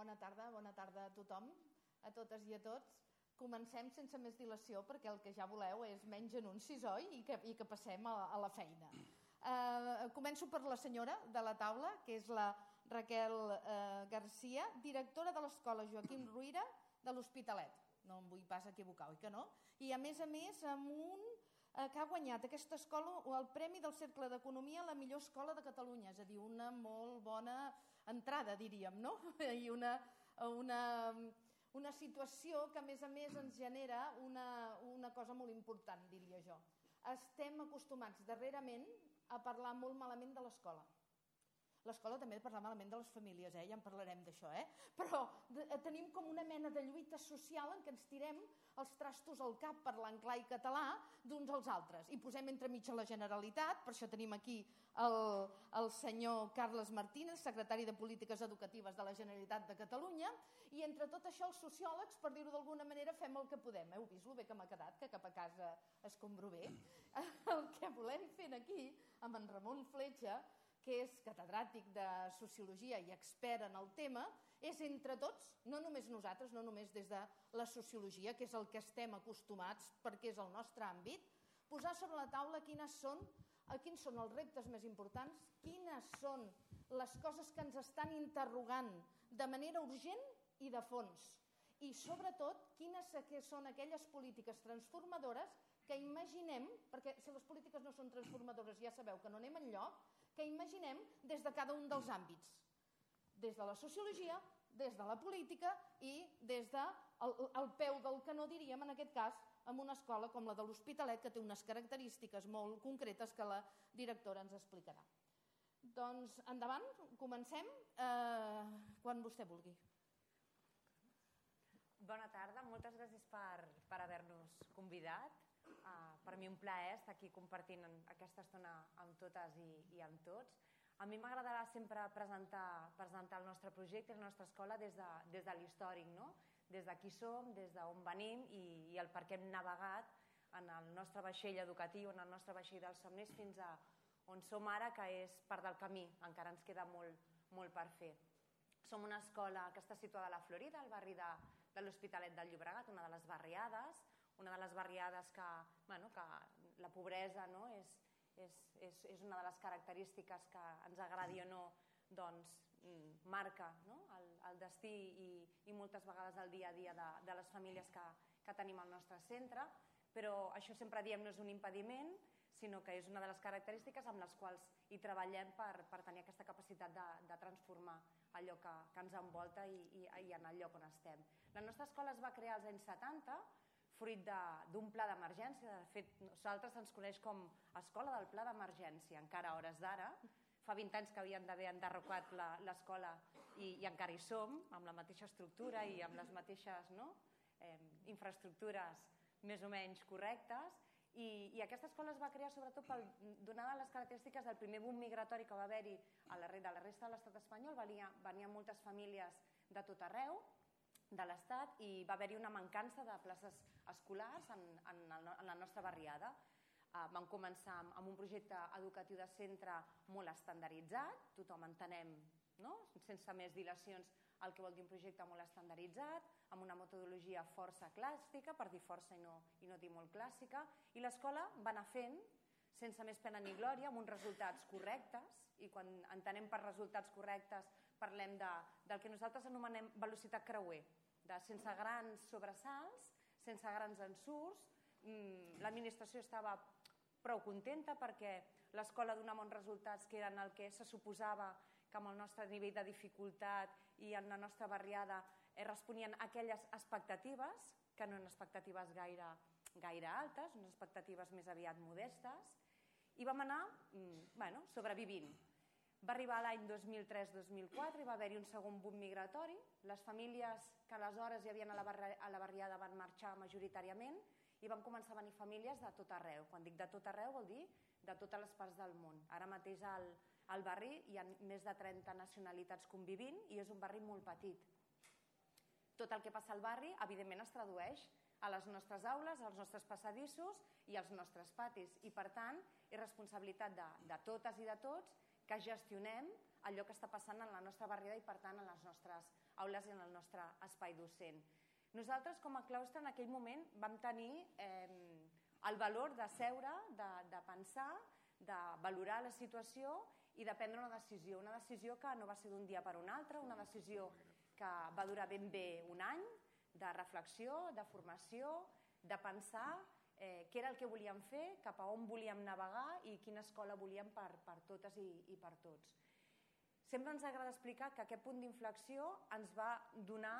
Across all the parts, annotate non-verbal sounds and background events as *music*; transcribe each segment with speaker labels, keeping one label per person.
Speaker 1: Bona tarda, bona tarda a tothom, a totes i a tots. Comencem sense més dilació perquè el que ja voleu és menys anuncis, oi? I que, i que passem a, a la feina. Uh, començo per la senyora de la taula, que és la Raquel uh, Garcia, directora de l'Escola Joaquim Ruïra de l'Hospitalet. No em vull pas equivocar, oi que no? I a més a més amb un eh, que ha guanyat aquesta escola el Premi del Cercle d'Economia a la millor escola de Catalunya, és a dir, una molt bona entrada, diríem, no? *laughs* I una, una, una situació que a més a més ens genera una, una cosa molt important, diria jo. Estem acostumats darrerament a parlar molt malament de l'escola. L'escola també parla malament de les famílies, eh? ja en parlarem d'això, eh? però de, tenim com una mena de lluita social en què ens tirem els trastos al cap parlant clar i català d'uns als altres. I posem entremig a la Generalitat, per això tenim aquí el, el senyor Carles Martínez, secretari de Polítiques Educatives de la Generalitat de Catalunya, i entre tot això els sociòlegs, per dir-ho d'alguna manera, fem el que podem. Heu vist el bé que m'ha quedat, que cap a casa es compro bé? *clears throat* El que volem fer aquí, amb en Ramon Fletxa, que és catedràtic de Sociologia i expert en el tema, és entre tots, no només nosaltres, no només des de la sociologia, que és el que estem acostumats perquè és el nostre àmbit, posar sobre la taula quines són, eh, quins són els reptes més importants, quines són les coses que ens estan interrogant de manera urgent i de fons. I sobretot, quines són aquelles polítiques transformadores que imaginem, perquè si les polítiques no són transformadores ja sabeu que no anem enlloc, que imaginem des de cada un dels àmbits des de la sociologia, des de la política i des del de el peu del que no diríem en aquest cas amb una escola com la de l'Hospitalet que té unes característiques molt concretes que la directora ens explicarà. Doncs endavant, comencem eh, quan vostè vulgui.
Speaker 2: Bona tarda, moltes gràcies per, per haver-nos convidat. Per mi un plaer estar aquí compartint aquesta estona amb totes i, i amb tots. A mi m'agradarà sempre presentar, presentar el nostre projecte la nostra escola des de, des de l'històric, no? des de qui som, des d'on venim i, i el per què hem navegat en el nostre vaixell educatiu, en el nostre vaixell dels somnis fins a on som ara, que és part del camí, encara ens queda molt, molt per fer. Som una escola que està situada a la Florida, al barri de, de l'Hospitalet del Llobregat, una de les barriades, una de les barriades que, bueno, que la pobresa no, és, és, és, és una de les característiques que ens agradi o no doncs, mm, marca no? el, el destí i, i moltes vegades el dia a dia de, de les famílies que, que tenim al nostre centre, però això sempre diem no és un impediment, sinó que és una de les característiques amb les quals hi treballem per, per tenir aquesta capacitat de, de transformar allò que, que ens envolta i, i, i en el lloc on estem. La nostra escola es va crear als anys 70 fruit d'un pla d'emergència. De fet, nosaltres ens coneix com Escola del Pla d'Emergència, encara a hores d'ara. Fa 20 anys que havien d'haver enderrocat l'escola i, i encara hi som, amb la mateixa estructura i amb les mateixes no? eh, infraestructures més o menys correctes. I, I aquesta escola es va crear sobretot per donar les característiques del primer boom migratori que va haver-hi a la, de la resta de l'estat espanyol. Venia, venien moltes famílies de tot arreu, de l'Estat i va haver-hi una mancança de places escolars en, en, en la nostra barriada. Uh, vam començar amb, amb un projecte educatiu de centre molt estandarditzat, tothom entenem, no? sense més dilacions, el que vol dir un projecte molt estandarditzat, amb una metodologia força clàssica, per dir força i no, i no dir molt clàssica, i l'escola va anar fent sense més pena ni glòria, amb uns resultats correctes, i quan entenem per resultats correctes parlem de, del que nosaltres anomenem velocitat creuer, de sense grans sobresalts, sense grans ensurts. Mm, l'administració estava prou contenta perquè l'escola donava uns resultats que eren el que se suposava que amb el nostre nivell de dificultat i en la nostra barriada eh, responien a aquelles expectatives, que no eren expectatives gaire, gaire altes, unes expectatives més aviat modestes, i vam anar mm, bueno, sobrevivint. Va arribar l'any 2003-2004 i va haver-hi un segon boom migratori. Les famílies que aleshores hi havia a la, barri a la barriada van marxar majoritàriament i van començar a venir famílies de tot arreu. Quan dic de tot arreu vol dir de totes les parts del món. Ara mateix al, al barri hi ha més de 30 nacionalitats convivint i és un barri molt petit. Tot el que passa al barri, evidentment, es tradueix a les nostres aules, als nostres passadissos i als nostres patis. I, per tant, és responsabilitat de, de totes i de tots que gestionem allò que està passant en la nostra barriada i per tant en les nostres aules i en el nostre espai docent. Nosaltres com a claustre en aquell moment vam tenir eh, el valor de seure, de, de pensar, de valorar la situació i de prendre una decisió. Una decisió que no va ser d'un dia per un altre, una decisió que va durar ben bé un any de reflexió, de formació, de pensar eh, què era el que volíem fer, cap a on volíem navegar i quina escola volíem per, per totes i, i per tots. Sempre ens agrada explicar que aquest punt d'inflexió ens va donar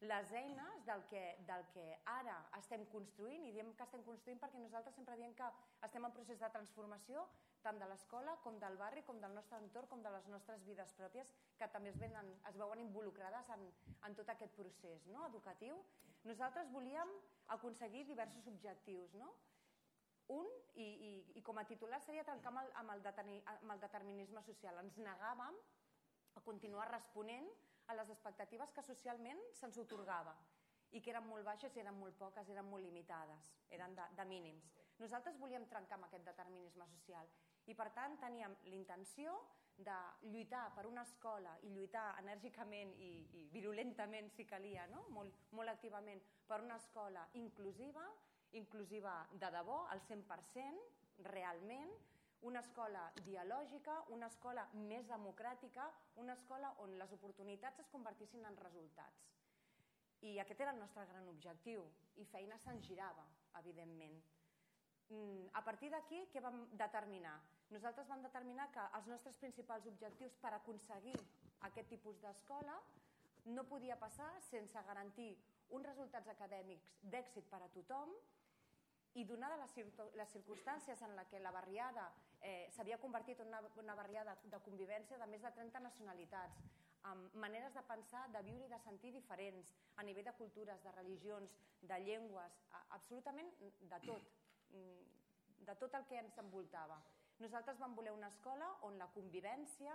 Speaker 2: les eines del que, del que ara estem construint, i diem que estem construint perquè nosaltres sempre diem que estem en procés de transformació tant de l'escola com del barri, com del nostre entorn, com de les nostres vides pròpies, que també es, venen, es veuen involucrades en, en tot aquest procés no? educatiu. Nosaltres volíem aconseguir diversos objectius. No? Un, i, i, i com a titular seria trencar amb el, amb, el amb el determinisme social. Ens negàvem a continuar responent a les expectatives que socialment se'ns otorgava i que eren molt baixes eren molt poques, eren molt limitades, eren de, de mínims. Nosaltres volíem trencar amb aquest determinisme social i per tant teníem l'intenció de lluitar per una escola i lluitar enèrgicament i, i virulentament si calia, no? molt, molt activament, per una escola inclusiva, inclusiva de debò, al 100%, realment, una escola dialògica, una escola més democràtica, una escola on les oportunitats es convertissin en resultats. I aquest era el nostre gran objectiu, i feina se'n girava, evidentment. Mm, a partir d'aquí, què vam determinar? Nosaltres vam determinar que els nostres principals objectius per aconseguir aquest tipus d'escola no podia passar sense garantir uns resultats acadèmics d'èxit per a tothom i donada les, circumstàncies en la que la barriada eh, s'havia convertit en una, una barriada de convivència de més de 30 nacionalitats, amb maneres de pensar, de viure i de sentir diferents, a nivell de cultures, de religions, de llengües, absolutament de tot, mm, de tot el que ens envoltava. Nosaltres vam voler una escola on la convivència,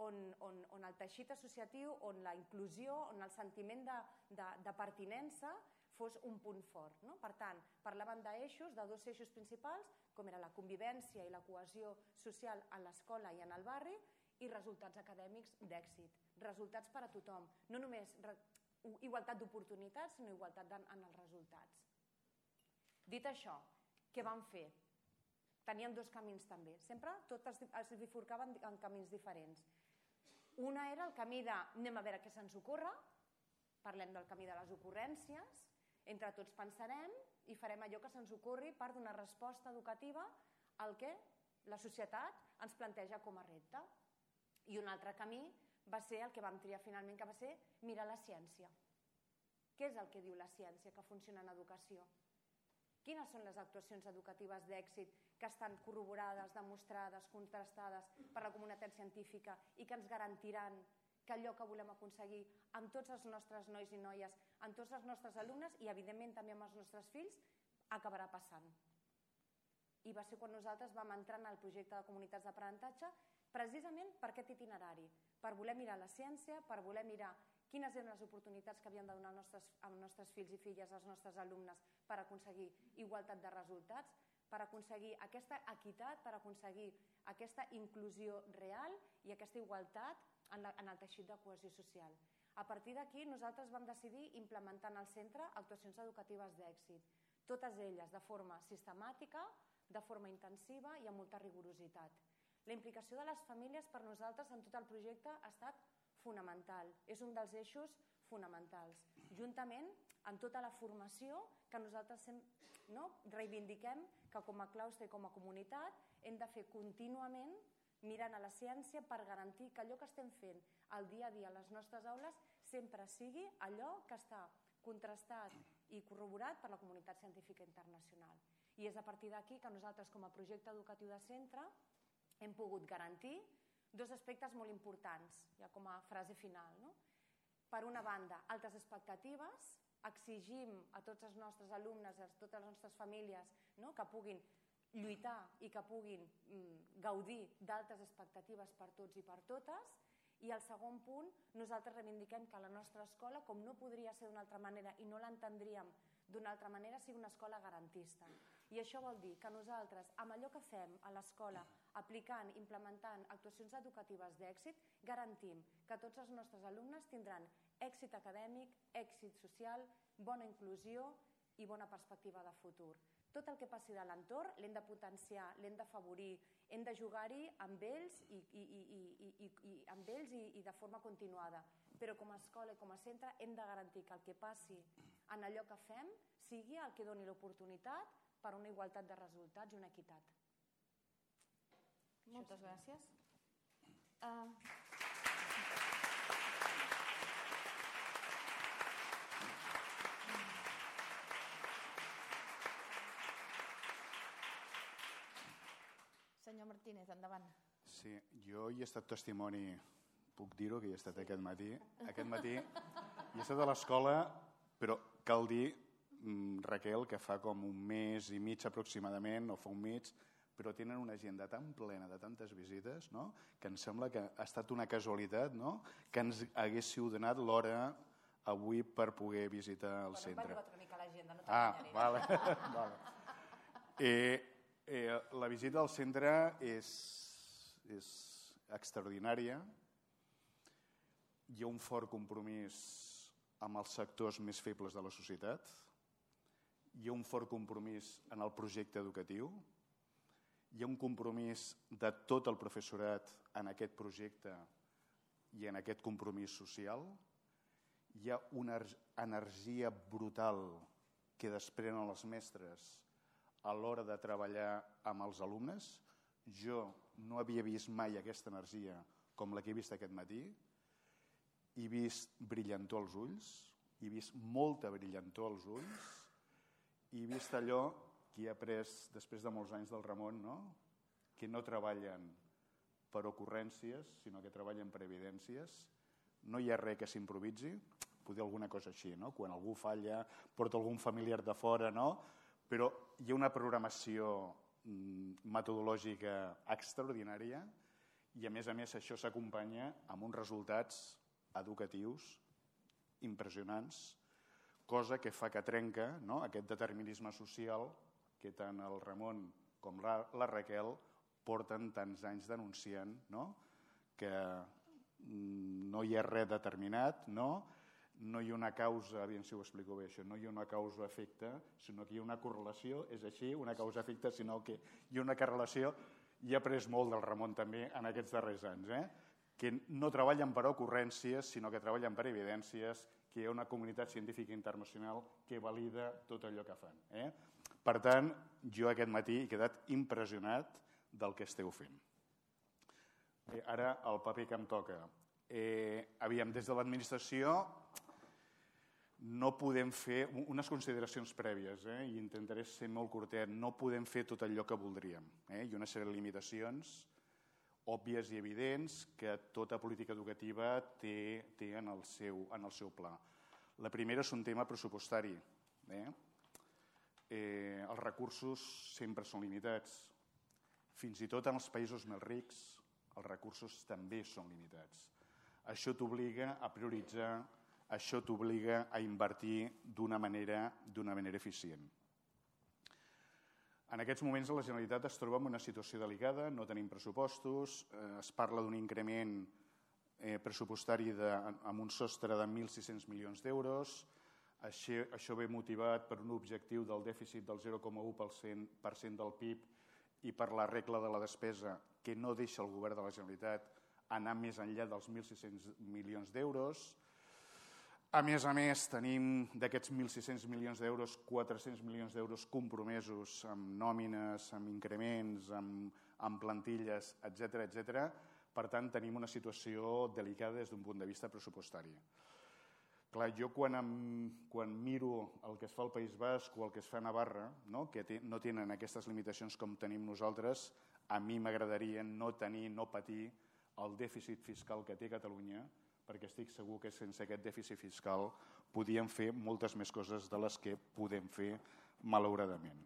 Speaker 2: on, on, on el teixit associatiu, on la inclusió, on el sentiment de, de, de pertinença fos un punt fort. No? Per tant, parlaven d'eixos, de dos eixos principals, com era la convivència i la cohesió social a l'escola i en el barri, i resultats acadèmics d'èxit. Resultats per a tothom. No només igualtat d'oportunitats, sinó igualtat en, en els resultats. Dit això, què van fer? Tenien dos camins també. Sempre tot es, es bifurcaven en camins diferents. Una era el camí de anem a veure què se'ns ocorre, parlem del camí de les ocurrències, entre tots pensarem i farem allò que se'ns ocorri per donar resposta educativa al que la societat ens planteja com a repte. I un altre camí va ser el que vam triar finalment, que va ser mirar la ciència. Què és el que diu la ciència que funciona en educació? Quines són les actuacions educatives d'èxit que estan corroborades, demostrades, contrastades per la comunitat científica i que ens garantiran que allò que volem aconseguir amb tots els nostres nois i noies, amb tots els nostres alumnes i evidentment també amb els nostres fills, acabarà passant. I va ser quan nosaltres vam entrar en el projecte de comunitats d'aprenentatge precisament per aquest itinerari, per voler mirar la ciència, per voler mirar quines eren les oportunitats que havien de donar als nostres, als nostres fills i filles, als nostres alumnes per aconseguir igualtat de resultats, per aconseguir aquesta equitat, per aconseguir aquesta inclusió real i aquesta igualtat en, la, en el teixit de cohesió social. A partir d'aquí nosaltres vam decidir implementar en el centre actuacions educatives d'èxit, totes elles de forma sistemàtica, de forma intensiva i amb molta rigorositat. La implicació de les famílies per nosaltres en tot el projecte ha estat fonamental, és un dels eixos fonamentals, juntament amb tota la formació que nosaltres no, reivindiquem que com a claustre i com a comunitat hem de fer contínuament mirant a la ciència per garantir que allò que estem fent el dia a dia a les nostres aules sempre sigui allò que està contrastat i corroborat per la comunitat científica internacional. I és a partir d'aquí que nosaltres, com a projecte educatiu de centre, hem pogut garantir dos aspectes molt importants, ja com a frase final. No? Per una banda, altes expectatives, exigim a tots els nostres alumnes, a totes les nostres famílies, no? que puguin lluitar i que puguin mm, gaudir d'altres expectatives per tots i per totes. I el segon punt, nosaltres reivindiquem que la nostra escola, com no podria ser d'una altra manera i no l'entendríem d'una altra manera sigui una escola garantista. I això vol dir que nosaltres, amb allò que fem a l'escola, aplicant, implementant actuacions educatives d'èxit, garantim que tots els nostres alumnes tindran èxit acadèmic, èxit social, bona inclusió i bona perspectiva de futur. Tot el que passi de l'entorn l'hem de potenciar, l'hem d'afavorir, hem de jugar-hi amb ells i, i, i, i, i, i, amb ells i, i de forma continuada. Però com a escola i com a centre hem de garantir que el que passi en allò que fem sigui el que doni l'oportunitat per una igualtat de resultats i una equitat.
Speaker 1: Moltes gràcies. Uh, Senyor Martínez, endavant.
Speaker 3: Sí, jo hi he estat testimoni, puc dir-ho, que hi he estat aquest matí. *laughs* Aquest matí hi he estat a l'escola, però cal dir, mm, Raquel, que fa com un mes i mig aproximadament, o fa un mig, però tenen una agenda tan plena de tantes visites no? que em sembla que ha estat una casualitat no? que ens haguéssiu donat l'hora avui per poder visitar el centre.
Speaker 2: Bueno, una mica l'agenda, no
Speaker 3: Ah, vale. *laughs* vale. Eh, Eh, la visita al centre és, és extraordinària. Hi ha un fort compromís amb els sectors més febles de la societat. Hi ha un fort compromís en el projecte educatiu. Hi ha un compromís de tot el professorat en aquest projecte i en aquest compromís social. Hi ha una energia brutal que desprenen els mestres a l'hora de treballar amb els alumnes. Jo no havia vist mai aquesta energia com la que he vist aquest matí. He vist brillantor als ulls, he vist molta brillantor als ulls, he vist allò que he après després de molts anys del Ramon, no? que no treballen per ocurrències, sinó que treballen per evidències. No hi ha res que s'improviси, poder alguna cosa així, no? quan algú falla, porta algun familiar de fora, no? Però hi ha una programació mm, metodològica extraordinària i a més a més això s'acompanya amb uns resultats educatius impressionants, cosa que fa que trenca no? aquest determinisme social que tant el Ramon com la, la Raquel porten tants anys denunciant no? que mm, no hi ha res determinat, no? No hi ha una causa, aviam si ho explico bé això, no hi ha una causa-efecte, sinó que hi ha una correlació, és així, una causa-efecte, sinó que hi ha una correlació, i ha après molt del Ramon també en aquests darrers anys, eh? que no treballen per ocurrències, sinó que treballen per evidències, que hi ha una comunitat científica internacional que valida tot allò que fan. Eh? Per tant, jo aquest matí he quedat impressionat del que esteu fent. Eh, ara el paper que em toca. Eh, aviam, des de l'administració no podem fer unes consideracions prèvies, eh? i intentaré ser molt curtet, no podem fer tot allò que voldríem. Eh? Hi ha una sèrie de limitacions òbvies i evidents que tota política educativa té, té en, el seu, en el seu pla. La primera és un tema pressupostari. Eh? Eh, els recursos sempre són limitats. Fins i tot en els països més rics els recursos també són limitats. Això t'obliga a prioritzar això t'obliga a invertir d'una manera, manera eficient. En aquests moments la Generalitat es troba en una situació delicada, no tenim pressupostos, eh, es parla d'un increment eh, pressupostari de, amb un sostre de 1.600 milions d'euros, això, això ve motivat per un objectiu del dèficit del 0,1% del PIB i per la regla de la despesa que no deixa el govern de la Generalitat anar més enllà dels 1.600 milions d'euros, a més a més, tenim d'aquests 1.600 milions d'euros, 400 milions d'euros compromesos amb nòmines, amb increments, amb, amb plantilles, etc etc. Per tant, tenim una situació delicada des d'un punt de vista pressupostari. Clar, jo quan, em, quan miro el que es fa al País Basc o el que es fa a Navarra, no, que no tenen aquestes limitacions com tenim nosaltres, a mi m'agradaria no tenir, no patir el dèficit fiscal que té Catalunya, perquè estic segur que sense aquest dèficit fiscal podíem fer moltes més coses de les que podem fer malauradament.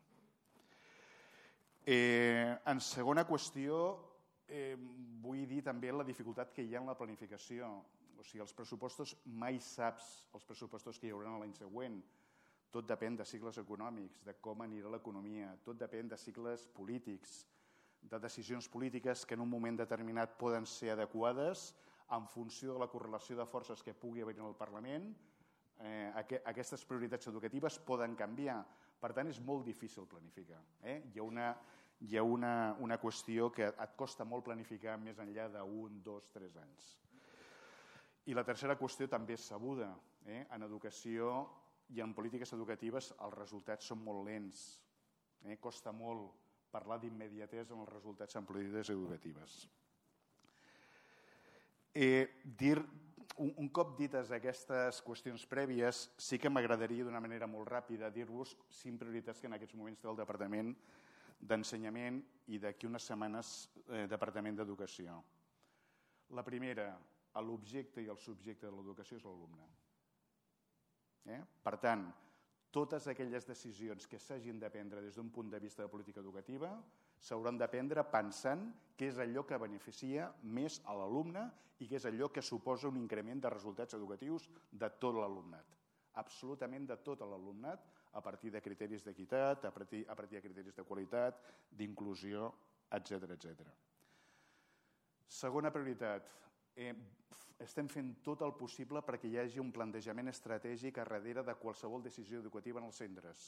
Speaker 3: Eh, en segona qüestió, eh, vull dir també la dificultat que hi ha en la planificació. O sigui, els pressupostos mai saps els pressupostos que hi haurà l'any següent. tot depèn de cicles econòmics, de com anirà l'economia, tot depèn de cicles polítics, de decisions polítiques que en un moment determinat poden ser adequades en funció de la correlació de forces que pugui haver en el Parlament, eh, aquestes prioritats educatives poden canviar. Per tant, és molt difícil planificar. Eh? Hi ha, una, hi ha una, una qüestió que et costa molt planificar més enllà d'un, dos, tres anys. I la tercera qüestió també és sabuda. Eh? En educació i en polítiques educatives els resultats són molt lents. Eh? Costa molt parlar d'immediatesa en els resultats en polítiques educatives. Eh, dir, un, un cop dites aquestes qüestions prèvies, sí que m'agradaria d'una manera molt ràpida dir-vos cinc prioritats que en aquests moments té el Departament d'Ensenyament i d'aquí unes setmanes eh, Departament d'Educació. La primera, l'objecte i el subjecte de l'educació és l'alumne. Eh? Per tant, totes aquelles decisions que s'hagin de prendre des d'un punt de vista de política educativa s'hauran de prendre pensant què és allò que beneficia més a l'alumne i què és allò que suposa un increment de resultats educatius de tot l'alumnat. Absolutament de tot l'alumnat, a partir de criteris d'equitat, a, partir, a partir de criteris de qualitat, d'inclusió, etc etc. Segona prioritat, eh, estem fent tot el possible perquè hi hagi un plantejament estratègic a darrere de qualsevol decisió educativa en els centres.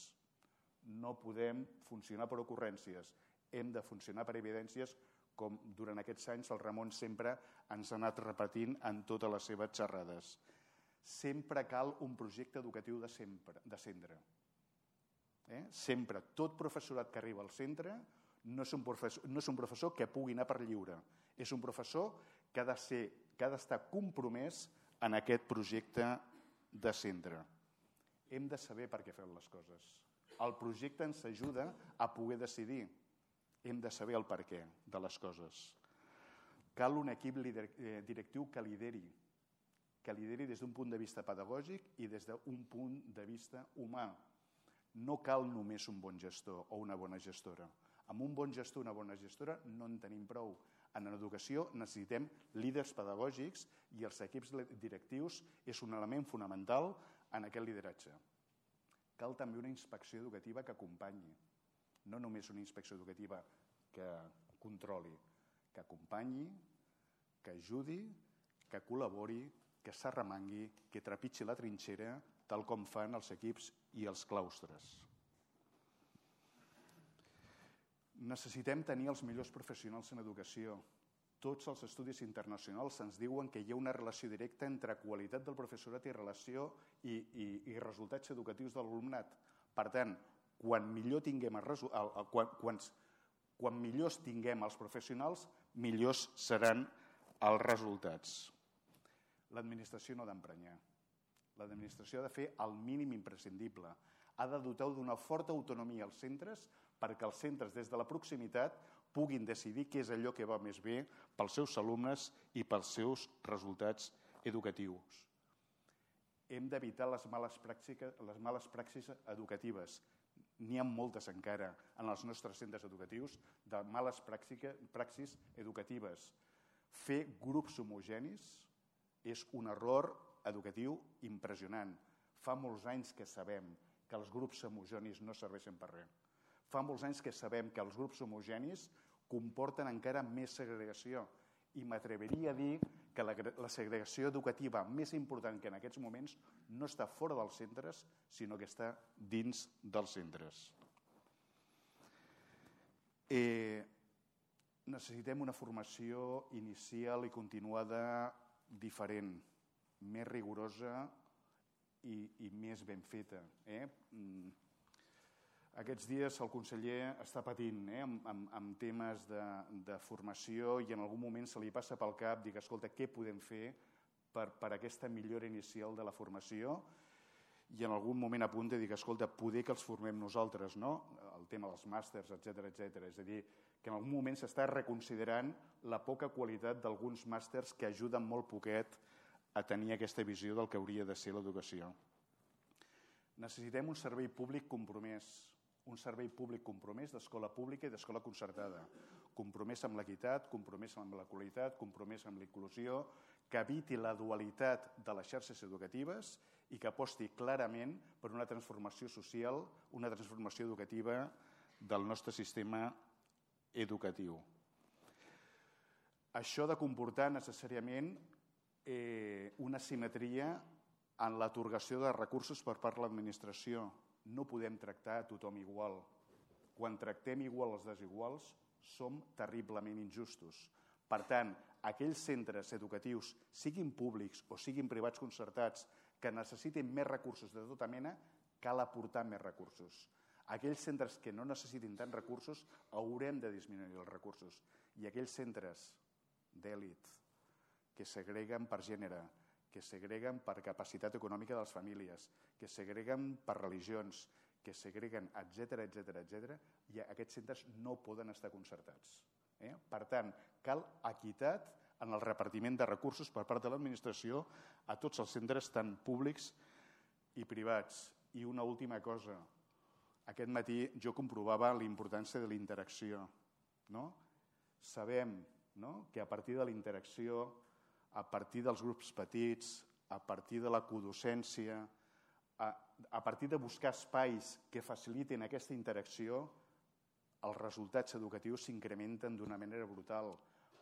Speaker 3: No podem funcionar per ocurrències, hem de funcionar per evidències com durant aquests anys el Ramon sempre ens ha anat repetint en totes les seves xerrades. Sempre cal un projecte educatiu de, sempre, de centre. Eh? Sempre, tot professorat que arriba al centre no és, un professor, no és un professor que pugui anar per lliure, és un professor que ha de ser que ha d'estar compromès en aquest projecte de centre. Hem de saber per què fem les coses. El projecte ens ajuda a poder decidir. Hem de saber el per què de les coses. Cal un equip eh, directiu que lideri, que lideri des d'un punt de vista pedagògic i des d'un punt de vista humà. No cal només un bon gestor o una bona gestora. Amb un bon gestor o una bona gestora no en tenim prou. En educació necessitem líders pedagògics i els equips directius és un element fonamental en aquest lideratge. Cal també una inspecció educativa que acompanyi, no només una inspecció educativa que controli, que acompanyi, que ajudi, que col·labori, que s'arremangui, que trepitgi la trinxera, tal com fan els equips i els claustres. Necessitem tenir els millors professionals en educació. Tots els estudis internacionals ens diuen que hi ha una relació directa entre qualitat del professorat i relació i, i, i resultats educatius de l'alumnat. Per tant, quan millor tinguem el, el, el, quan, quan, quan millors tinguem els professionals, millors seran els resultats. L'administració no ha d'emprenyar. L'administració ha de fer el mínim imprescindible. Ha de dotar d'una forta autonomia als centres perquè els centres des de la proximitat puguin decidir què és allò que va més bé pels seus alumnes i pels seus resultats educatius. Hem d'evitar les males pràctiques, les males praxis educatives. N'hi ha moltes encara en els nostres centres educatius de males praxis educatives. Fer grups homogenis és un error educatiu impressionant. Fa molts anys que sabem que els grups homogenis no serveixen per res. Fa molts anys que sabem que els grups homogenis comporten encara més segregació i m'atreveria a dir que la, la segregació educativa més important que en aquests moments no està fora dels centres, sinó que està dins dels centres. Eh, necessitem una formació inicial i continuada diferent, més rigorosa i, i més ben feta. Eh? Mm aquests dies el conseller està patint eh, amb, amb, amb temes de, de formació i en algun moment se li passa pel cap, dic, escolta, què podem fer per, per aquesta millora inicial de la formació? I en algun moment apunta i dic, escolta, poder que els formem nosaltres, no? El tema dels màsters, etc etc. És a dir, que en algun moment s'està reconsiderant la poca qualitat d'alguns màsters que ajuden molt poquet a tenir aquesta visió del que hauria de ser l'educació. Necessitem un servei públic compromès, un servei públic compromès d'escola pública i d'escola concertada, compromès amb l'equitat, compromès amb la qualitat, compromès amb la inclusió, que eviti la dualitat de les xarxes educatives i que aposti clarament per una transformació social, una transformació educativa del nostre sistema educatiu. Això ha de comportar necessàriament eh, una simetria en l'atorgació de recursos per part de l'administració. No podem tractar a tothom igual. Quan tractem igual els desiguals, som terriblement injustos. Per tant, aquells centres educatius, siguin públics o siguin privats concertats, que necessitin més recursos de tota mena, cal aportar més recursos. Aquells centres que no necessitin tants recursos haurem de disminuir els recursos. I aquells centres d'èlit que segreguen per gènere, que segreguen per capacitat econòmica de les famílies, que segreguen per religions, que segreguen, etc etc etc, i aquests centres no poden estar concertats. Eh? Per tant, cal equitat en el repartiment de recursos per part de l'administració a tots els centres, tant públics i privats. I una última cosa. Aquest matí jo comprovava la importància de la interacció. No? Sabem no? que a partir de la interacció, a partir dels grups petits, a partir de la codocència, a, a partir de buscar espais que facilitin aquesta interacció, els resultats educatius s'incrementen d'una manera brutal.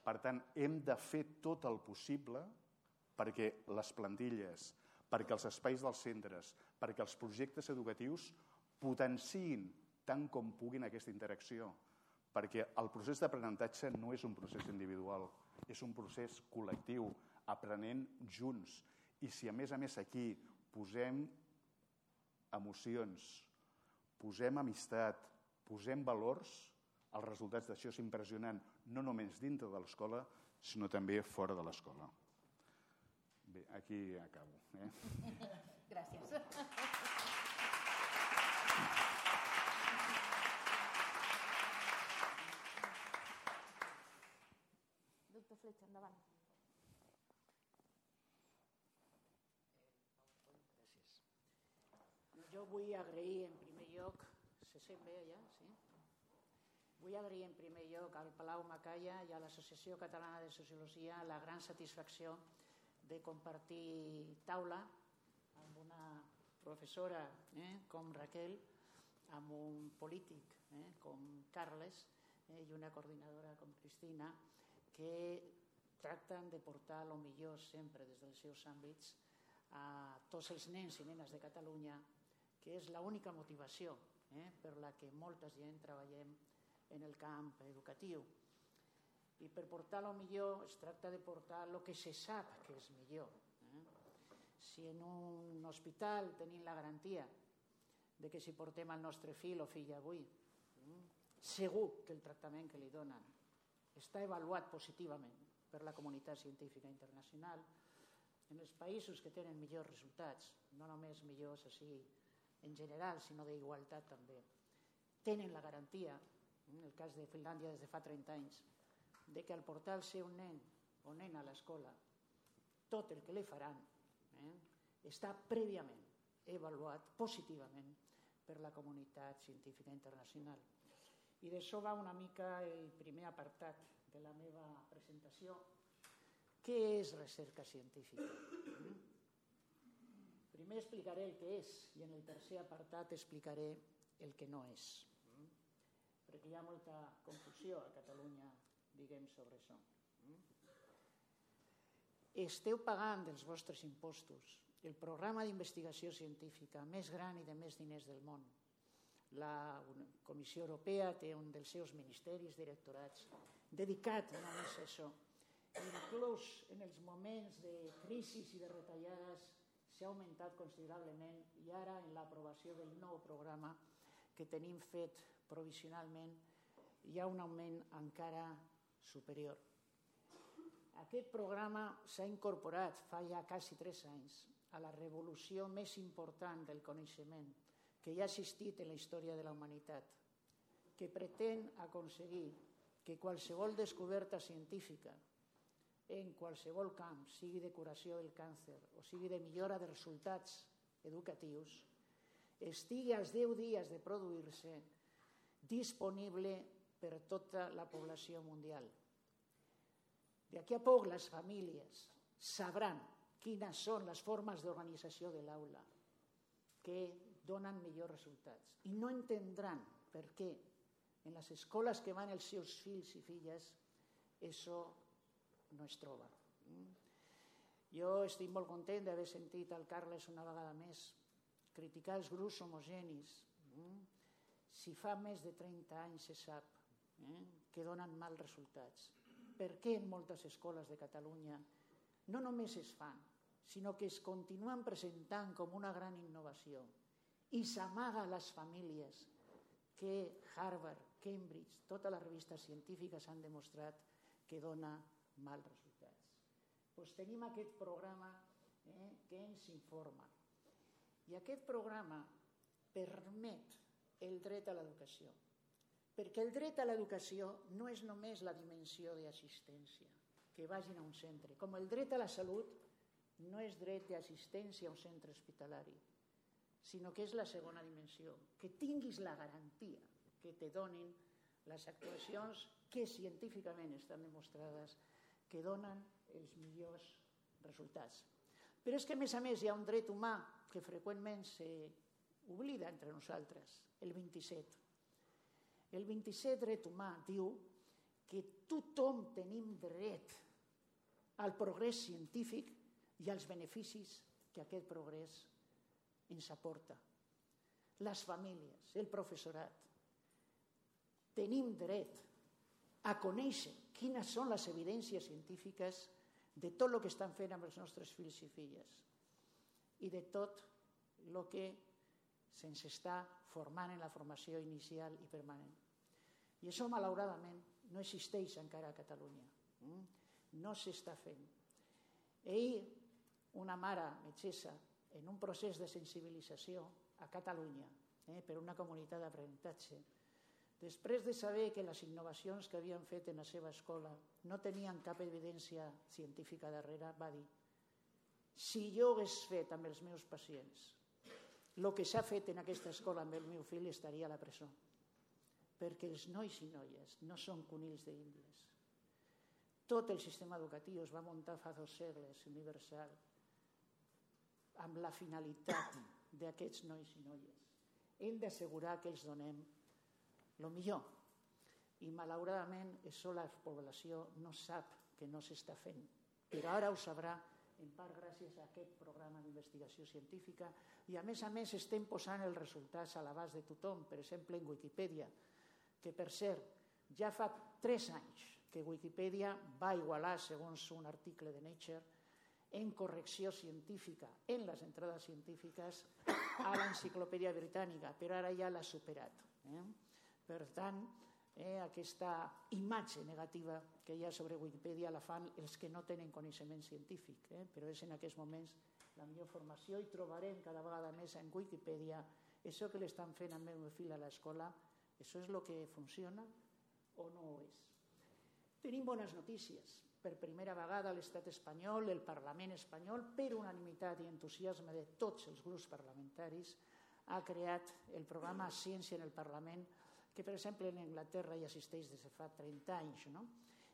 Speaker 3: Per tant, hem de fer tot el possible perquè les plantilles, perquè els espais dels centres, perquè els projectes educatius potenciïn tant com puguin aquesta interacció, perquè el procés d'aprenentatge no és un procés individual, és un procés col·lectiu, aprenent junts. I si a més a més aquí posem emocions, posem amistat, posem valors, els resultats d'això és impressionant, no només dintre de l'escola, sinó també fora de l'escola. Bé, aquí acabo. Eh? *laughs*
Speaker 1: Gràcies. Doctor Fletxa, endavant.
Speaker 4: Gràcies. Jo vull agrair en primer lloc, se sent bé allà, sí? Vull agrair en primer lloc al Palau Macaya i a l'Associació Catalana de Sociologia la gran satisfacció de compartir taula amb una professora eh, com Raquel, amb un polític eh, com Carles eh, i una coordinadora com Cristina, que tracten de portar el millor sempre des dels seus àmbits a tots els nens i nenes de Catalunya, que és l'única motivació eh, per la que molta gent treballem en el camp educatiu. I per portar el millor es tracta de portar el que se sap que és millor. Eh? Si en un hospital tenim la garantia de que si portem el nostre fill o filla avui, eh? segur que el tractament que li donen està avaluat positivament per la comunitat científica internacional en els països que tenen millors resultats, no només millors així en general, sinó d'igualtat també, tenen la garantia en el cas de Finlàndia des de fa 30 anys, de que al portar el seu nen o nena a l'escola, tot el que li faran eh, està prèviament avaluat positivament per la comunitat científica internacional. I d'això va una mica el primer apartat de la meva presentació. Què és recerca científica? Primer explicaré el que és i en el tercer apartat explicaré el que no és perquè hi ha molta confusió a Catalunya, diguem, sobre això. Esteu pagant dels vostres impostos el programa d'investigació científica més gran i de més diners del món. La Comissió Europea té un dels seus ministeris, directorats, dedicat a això. Inclús en els moments de crisi i de retallades s'ha augmentat considerablement i ara en l'aprovació del nou programa que tenim fet provisionalment hi ha un augment encara superior. Aquest programa s'ha incorporat fa ja quasi tres anys a la revolució més important del coneixement que hi ha existit en la història de la humanitat, que pretén aconseguir que qualsevol descoberta científica en qualsevol camp, sigui de curació del càncer o sigui de millora de resultats educatius, estigui als 10 dies de produir-se disponible per tota la població mundial. D'aquí a poc les famílies sabran quines són les formes d'organització de l'aula que donen millors resultats i no entendran per què en les escoles que van els seus fills i filles això no es troba. Mm? Jo estic molt content d'haver sentit el Carles una vegada més criticar els grups homogenis. Mm? Si fa més de 30 anys se sap eh, que donen mal resultats. Per què en moltes escoles de Catalunya no només es fan, sinó que es continuen presentant com una gran innovació i s'amaga a les famílies que Harvard, Cambridge, totes les revistes científiques han demostrat que dona mal resultats. Doncs tenim aquest programa eh, que ens informa. I aquest programa permet el dret a l'educació. Perquè el dret a l'educació no és només la dimensió d'assistència, que vagin a un centre. Com el dret a la salut no és dret d'assistència a un centre hospitalari, sinó que és la segona dimensió, que tinguis la garantia que te donin les actuacions que científicament estan demostrades que donen els millors resultats. Però és que, a més a més, hi ha un dret humà que freqüentment s'oblida entre nosaltres, el 27. El 27 dret humà diu que tothom tenim dret al progrés científic i als beneficis que aquest progrés ens aporta. Les famílies, el professorat. Tenim dret a conèixer quines són les evidències científiques de tot el que estan fent amb els nostres fills i filles i de tot el que se'ns està formant en la formació inicial i permanent. I això, malauradament, no existeix encara a Catalunya. Mm? No s'està fent. Ahir, una mare metgessa en un procés de sensibilització a Catalunya eh, per una comunitat d'aprenentatge, després de saber que les innovacions que havien fet en la seva escola no tenien cap evidència científica darrere, va dir si jo hagués fet amb els meus pacients el que s'ha fet en aquesta escola amb el meu fill estaria a la presó perquè els nois i noies no són conills d'índies. Tot el sistema educatiu es va muntar fa dos segles, universal, amb la finalitat *coughs* d'aquests nois i noies. Hem d'assegurar que els donem el millor. I malauradament això la població no sap que no s'està fent. Però ara ho sabrà en part gràcies a aquest programa d'investigació científica i a més a més estem posant els resultats a l'abast de tothom, per exemple en Wikipedia, que per cert ja fa tres anys que Wikipedia va igualar, segons un article de Nature, en correcció científica, en les entrades científiques, a l'enciclopèdia britànica, però ara ja l'ha superat. Eh? Per tant, eh, aquesta imatge negativa que hi ha sobre Wikipedia la fan els que no tenen coneixement científic, eh? però és en aquests moments la millor formació i trobarem cada vegada més en Wikipedia això que l'estan fent amb meu fill a l'escola, això és el que funciona o no ho és. Tenim bones notícies per primera vegada l'estat espanyol, el Parlament espanyol, per unanimitat i entusiasme de tots els grups parlamentaris, ha creat el programa Ciència en el Parlament, que per exemple en Anglaterra hi assisteix des de fa 30 anys, no?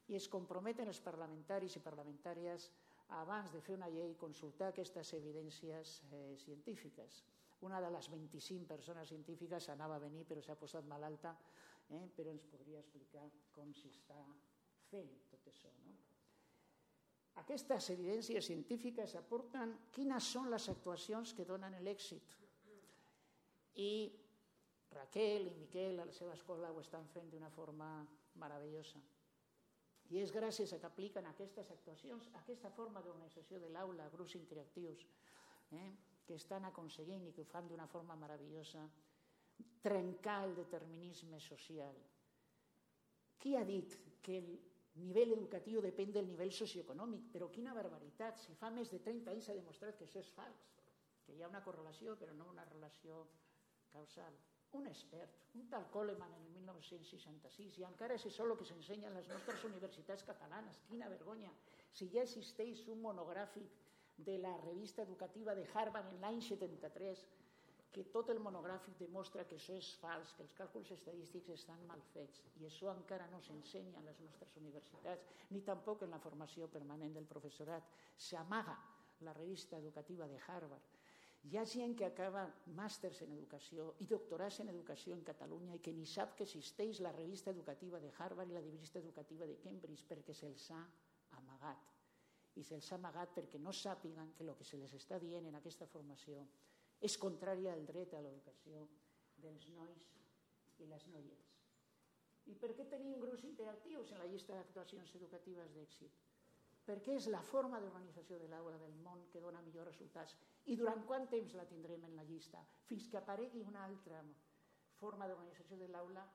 Speaker 4: i es comprometen els parlamentaris i parlamentàries abans de fer una llei consultar aquestes evidències eh, científiques. Una de les 25 persones científiques anava a venir però s'ha posat malalta, eh, però ens podria explicar com s'està fent tot això. No? Aquestes evidències científiques aporten quines són les actuacions que donen l'èxit. I Raquel i Miquel a la seva escola ho estan fent d'una forma meravellosa. I és gràcies a que apliquen aquestes actuacions, aquesta forma d'organització de l'aula, grups interactius, eh, que estan aconseguint i que ho fan d'una forma meravellosa, trencar el determinisme social. Qui ha dit que el nivell educatiu depèn del nivell socioeconòmic, però quina barbaritat, si fa més de 30 anys s'ha demostrat que això és fals, que hi ha una correlació però no una relació causal. Un expert, un tal Coleman en el 1966, i encara és això el que s'ensenya en les nostres universitats catalanes, quina vergonya, si ja existeix un monogràfic de la revista educativa de Harvard en l'any 73 que tot el monogràfic demostra que això és fals, que els càlculs estadístics estan mal fets i això encara no s'ensenya a les nostres universitats ni tampoc en la formació permanent del professorat. S'amaga la revista educativa de Harvard. Hi ha gent que acaba màsters en educació i doctorats en educació en Catalunya i que ni sap que existeix la revista educativa de Harvard i la revista educativa de Cambridge perquè se'ls ha amagat. I se'ls ha amagat perquè no sàpiguen que el que se les està dient en aquesta formació és contrària al dret a l'educació dels nois i les noies. I per què tenim grups interactius en la llista d'actuacions educatives d'èxit? Perquè és la forma d'organització de l'aula del món que dona millors resultats. I durant quant temps la tindrem en la llista? Fins que aparegui una altra forma d'organització de l'aula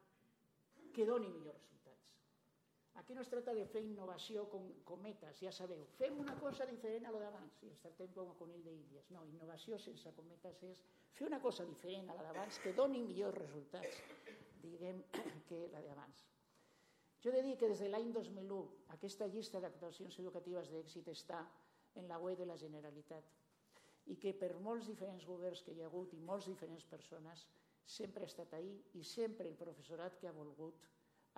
Speaker 4: que doni millors resultats. Aquí no es tracta de fer innovació com cometes, ja sabeu. Fem una cosa diferent a lo d'abans i ens tractem com a conill d'Índies. No, innovació sense cometes és fer una cosa diferent a la d'abans que doni millors resultats, diguem, *coughs* que la d'abans. Jo he de dir que des de l'any 2001 aquesta llista d'actuacions educatives d'èxit està en la web de la Generalitat i que per molts diferents governs que hi ha hagut i molts diferents persones sempre ha estat ahí i sempre el professorat que ha volgut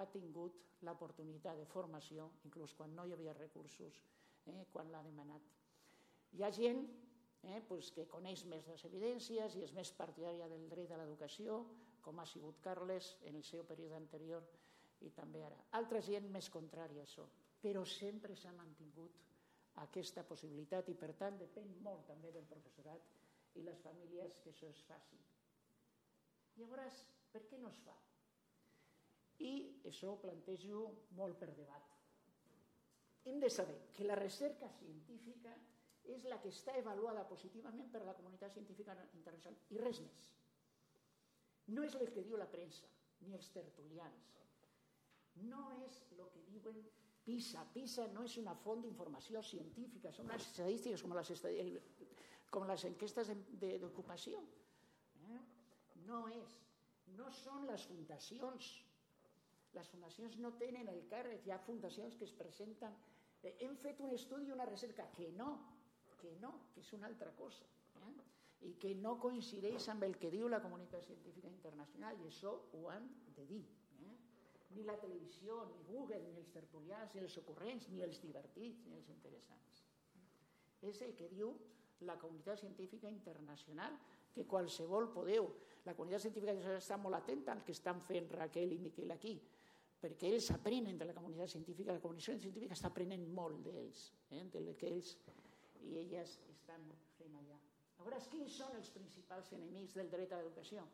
Speaker 4: ha tingut l'oportunitat de formació, inclús quan no hi havia recursos, eh, quan l'ha demanat. Hi ha gent eh, pues, que coneix més les evidències i és més partidària del dret a l'educació, com ha sigut Carles en el seu període anterior, i també ara. Altra gent més contrària a això, però sempre s'ha mantingut aquesta possibilitat i per tant depèn molt també del professorat i les famílies que això es faci. Llavors, per què no es fa? I això ho plantejo molt per debat. Hem de saber que la recerca científica és la que està avaluada positivament per la comunitat científica internacional i res més. No és el que diu la premsa, ni els tertulians, no és el que diuen PISA. PISA no és una font d'informació científica, són unes estadístiques com les, com les enquestes d'ocupació. Eh? No és. No són les fundacions. Les fundacions no tenen el càrrec. Hi ha fundacions que es presenten... Eh, hem fet un estudi una recerca. Que no, que no, que és una altra cosa. Eh? I que no coincideix amb el que diu la comunitat científica internacional, i això ho han de dir ni la televisió, ni Google, ni els tertulians, ni els ocorrents, ni els divertits, ni els interessants. És el que diu la comunitat científica internacional, que qualsevol podeu. La comunitat científica internacional està molt atenta al que estan fent Raquel i Miquel aquí, perquè ells aprenen de la comunitat científica, la comunitat científica està aprenent molt d'ells, eh, del que ells i elles estan fent allà. Llavors, quins són els principals enemics del dret a l'educació?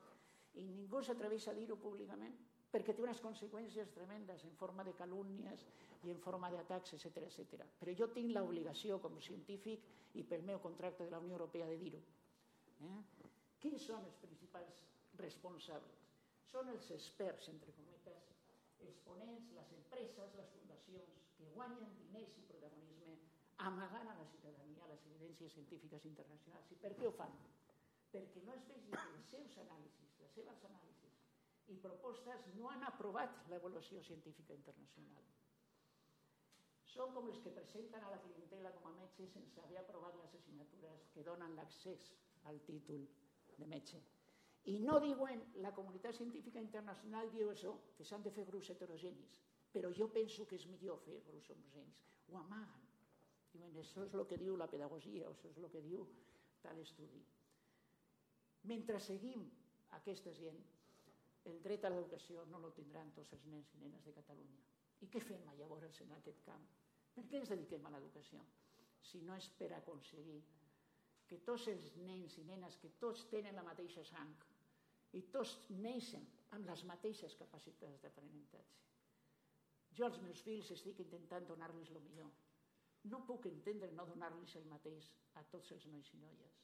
Speaker 4: I ningú s'atreveix a dir-ho públicament perquè té unes conseqüències tremendes en forma de calúmnies i en forma d'atacs, etc etc. Però jo tinc l'obligació com a científic i pel meu contracte de la Unió Europea de dir-ho. Eh? Quins són els principals responsables? Són els experts, entre cometes, els ponents, les empreses, les fundacions, que guanyen diners i protagonisme amagant a la ciutadania les evidències científiques internacionals. I per què ho fan? Perquè no es vegi que els seus anàlisis, les seves anàlisis, i propostes no han aprovat l'avaluació científica internacional. Són com els que presenten a la clientela com a metge sense haver aprovat les assignatures que donen l'accés al títol de metge. I no diuen, la comunitat científica internacional diu això, que s'han de fer grups heterogenis, però jo penso que és millor fer grups homogenis. Ho amaguen. Diuen, això és el que diu la pedagogia, això és el que diu tal estudi. Mentre seguim aquesta gent, el dret a l'educació no lo tindran tots els nens i nenes de Catalunya. I què fem llavors en aquest camp? Per què ens dediquem a l'educació? Si no és per aconseguir que tots els nens i nenes, que tots tenen la mateixa sang i tots neixen amb les mateixes capacitats d'aprenentatge. Jo als meus fills estic intentant donar-los el millor. No puc entendre no donar-los el mateix a tots els nois i noies.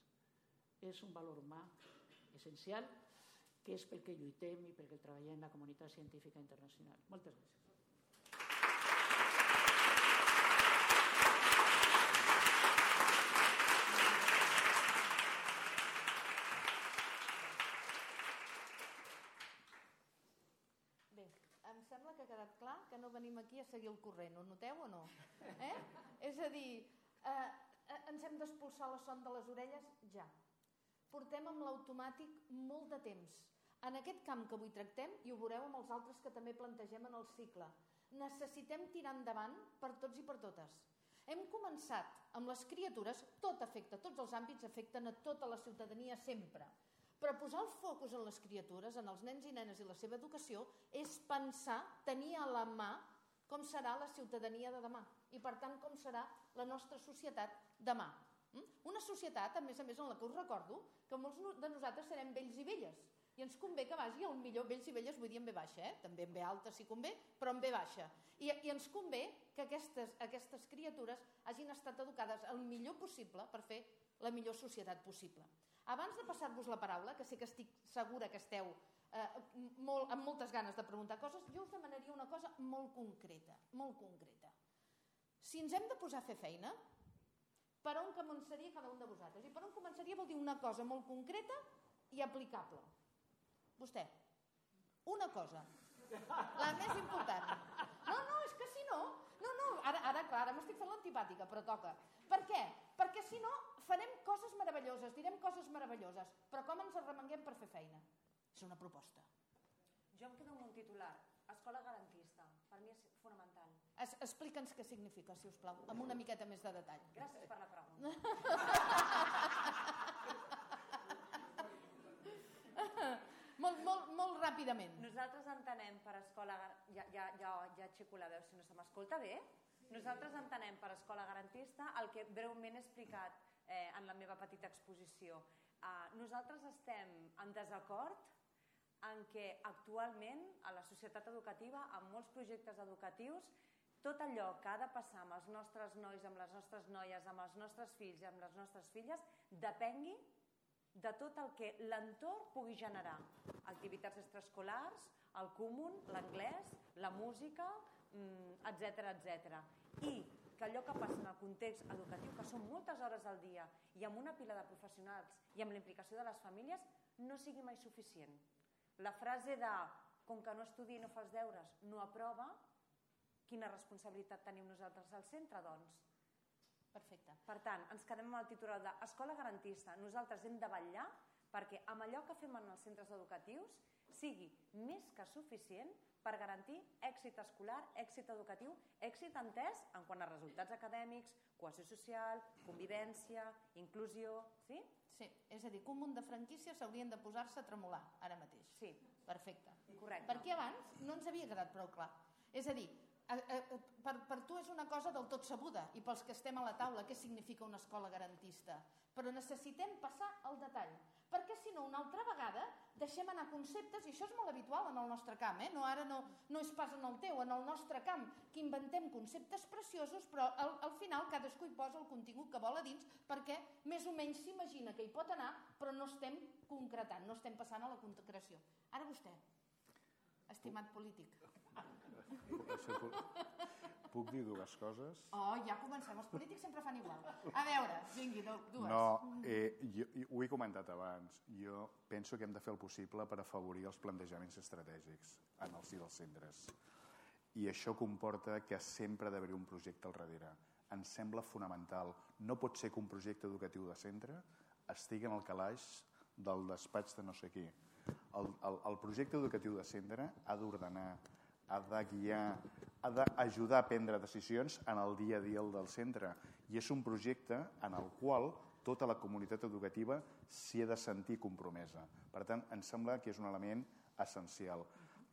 Speaker 4: És un valor humà essencial que és pel que lluitem i pel que treballem en la comunitat científica internacional. Moltes gràcies.
Speaker 1: Em sembla que ha quedat clar que no venim aquí a seguir el corrent, ho noteu o no? Eh? És a dir, eh, eh ens hem d'expulsar la son de les orelles ja. portem amb l'automàtic molt de temps. En aquest camp que avui tractem, i ho veureu amb els altres que també plantegem en el cicle, necessitem tirar endavant per tots i per totes. Hem començat amb les criatures, tot afecta, tots els àmbits afecten a tota la ciutadania sempre. Però posar el focus en les criatures, en els nens i nenes i la seva educació, és pensar, tenir a la mà com serà la ciutadania de demà i, per tant, com serà la nostra societat demà. Mm? Una societat, a més a més, en la que us recordo que molts de nosaltres serem vells i velles i ens convé que vagi el millor, vells i velles vull dir en B baixa, eh? també en B alta si convé, però en B baixa. I, i ens convé que aquestes, aquestes criatures hagin estat educades el millor possible per fer la millor societat possible. Abans de passar-vos la paraula, que sé que estic segura que esteu eh, molt, amb moltes ganes de preguntar coses, jo us demanaria una cosa molt concreta, molt concreta. Si ens hem de posar a fer feina, per on començaria cada un de vosaltres? I per on començaria vol dir una cosa molt concreta i aplicable. Vostè. Una cosa. La més important. No, no, és que si no... No, no, ara, ara clar, ara m'estic fent l'antipàtica, però toca. Per què? Perquè si no farem coses meravelloses, direm coses meravelloses, però com ens arremanguem per fer feina? És una proposta.
Speaker 2: Jo em quedo amb un titular. Escola garantista. Per mi és fonamental.
Speaker 1: Es, Explica'ns què significa, si us plau, amb una miqueta més de detall.
Speaker 2: Gràcies per la pregunta. *laughs*
Speaker 1: molt, molt, molt ràpidament.
Speaker 2: Nosaltres entenem per escola... Ja, ja, ja, ja aixeco la veu si no se m'escolta bé. Nosaltres entenem per escola garantista el que breument he explicat eh, en la meva petita exposició. Uh, nosaltres estem en desacord en què actualment a la societat educativa, amb molts projectes educatius, tot allò que ha de passar amb els nostres nois, amb les nostres noies, amb els nostres fills i amb les nostres filles, depengui de tot el que l'entorn pugui generar. Activitats extraescolars, el común, l'anglès, la música, etc mm, etc. I que allò que passa en el context educatiu, que són moltes hores al dia i amb una pila de professionals i amb la implicació de les famílies, no sigui mai suficient. La frase de com que no estudia i no fa els deures, no aprova, quina responsabilitat tenim nosaltres al centre, doncs?
Speaker 1: Perfecte.
Speaker 2: Per tant, ens quedem amb el titular d'Escola Garantista. Nosaltres hem de vetllar perquè amb allò que fem en els centres educatius sigui més que suficient per garantir èxit escolar, èxit educatiu, èxit entès en quant a resultats acadèmics, cohesió social, convivència, inclusió, sí?
Speaker 1: Sí, és a dir, que un munt de franquícies s'haurien de posar-se a tremolar ara mateix.
Speaker 2: Sí.
Speaker 1: Perfecte.
Speaker 2: Correcte.
Speaker 1: Perquè abans no ens havia quedat prou clar. És a dir, per, per tu és una cosa del tot sabuda i pels que estem a la taula què significa una escola garantista. Però necessitem passar al detall, perquè si no una altra vegada deixem anar conceptes, i això és molt habitual en el nostre camp, eh? no, ara no, no és pas en el teu, en el nostre camp, que inventem conceptes preciosos, però al, al final cadascú hi posa el contingut que vol a dins perquè més o menys s'imagina que hi pot anar, però no estem concretant, no estem passant a la concreció. Ara vostè, estimat polític.
Speaker 3: Això puc, puc dir dues coses?
Speaker 1: Oh, ja comencem. Els polítics sempre fan igual. A veure, vingui, dues.
Speaker 3: No, eh, jo, ho he comentat abans. Jo penso que hem de fer el possible per afavorir els plantejaments estratègics en el si dels centres. I això comporta que sempre ha d'haver un projecte al darrere. Ens sembla fonamental. No pot ser que un projecte educatiu de centre estigui en el calaix del despatx de no sé qui. El, el, el projecte educatiu de centre ha d'ordenar, ha de guiar, ha d'ajudar a prendre decisions en el dia a dia del centre. I és un projecte en el qual tota la comunitat educativa s'hi ha de sentir compromesa. Per tant, em sembla que és un element essencial.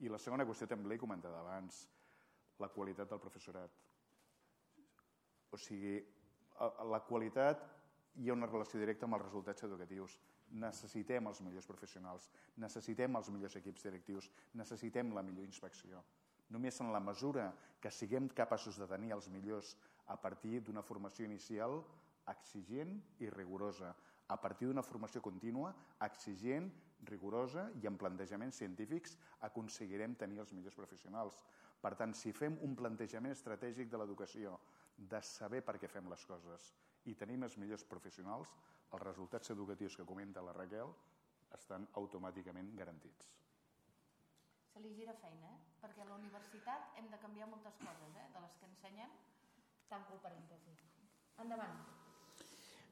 Speaker 3: I la segona qüestió també l'he comentat abans, la qualitat del professorat. O sigui, la qualitat hi ha una relació directa amb els resultats educatius. Necessitem els millors professionals, necessitem els millors equips directius, necessitem la millor inspecció. Només en la mesura que siguem capaços de tenir els millors a partir d'una formació inicial exigent i rigorosa, a partir d'una formació contínua, exigent, rigorosa i amb plantejaments científics aconseguirem tenir els millors professionals. Per tant, si fem un plantejament estratègic de l'educació, de saber per què fem les coses i tenim els millors professionals, els resultats educatius que comenta la Raquel estan automàticament garantits.
Speaker 1: Se li gira feina, eh? perquè a la universitat hem de canviar moltes coses, eh? de les que ensenyen. Tanco el parèntesi. Endavant.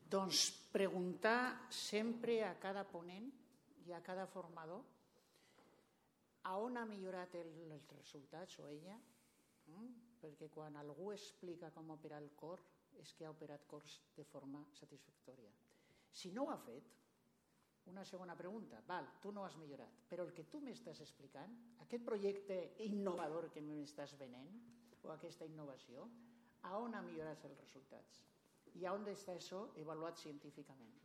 Speaker 4: Doncs preguntar sempre a cada ponent i a cada formador a on ha millorat el, els resultats o ella, mm? perquè quan algú explica com operar el cor és que ha operat cors de forma satisfactòria. Si no ho ha fet, una segona pregunta, val, tu no has millorat, però el que tu m'estàs explicant, aquest projecte innovador que m'estàs venent, o aquesta innovació, a on ha millorat els resultats? I a on està això avaluat científicament?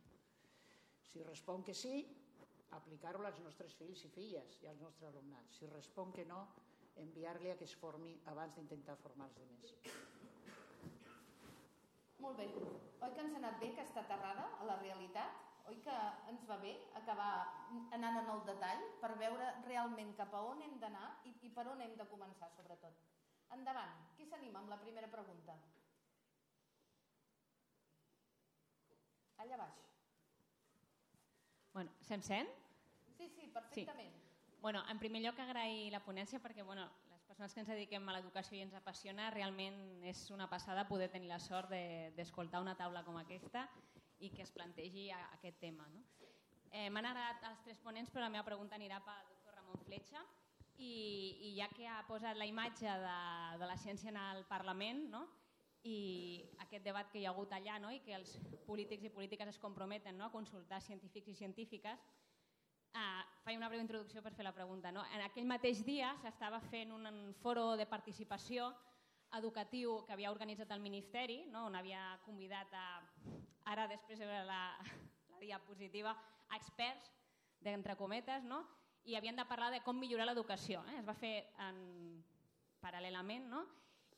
Speaker 4: Si respon que sí, aplicar-ho als nostres fills i filles i als nostres alumnats. Si respon que no, enviar-li a que es formi abans d'intentar formar els demés.
Speaker 1: Molt bé. Oi que ens ha anat bé aquesta aterrada a la realitat? Oi que ens va bé acabar anant en el detall per veure realment cap a on hem d'anar i, i per on hem de començar, sobretot? Endavant. Qui s'anima amb la primera pregunta? Allà baix.
Speaker 5: Bueno, se'm sent?
Speaker 1: Sí, sí, perfectament. Sí.
Speaker 5: Bueno, en primer lloc agrair la ponència perquè bueno, les persones que ens dediquem a l'educació i ens apassiona realment és una passada poder tenir la sort d'escoltar de, una taula com aquesta i que es plantegi a, a aquest tema. No? Eh, M'han agradat els tres ponents, però la meva pregunta anirà pel doctor Ramon Fletxa i, i ja que ha posat la imatge de, de la ciència en el Parlament no? i aquest debat que hi ha hagut allà no? i que els polítics i polítiques es comprometen no? a consultar científics i científiques, Uh, faig una breu introducció per fer la pregunta. No? En aquell mateix dia s'estava fent un foro de participació educatiu que havia organitzat el Ministeri, no? on havia convidat a, ara després de veure la, la diapositiva, experts, d'entre cometes, no? i havien de parlar de com millorar l'educació. Eh? Es va fer en, paral·lelament, no?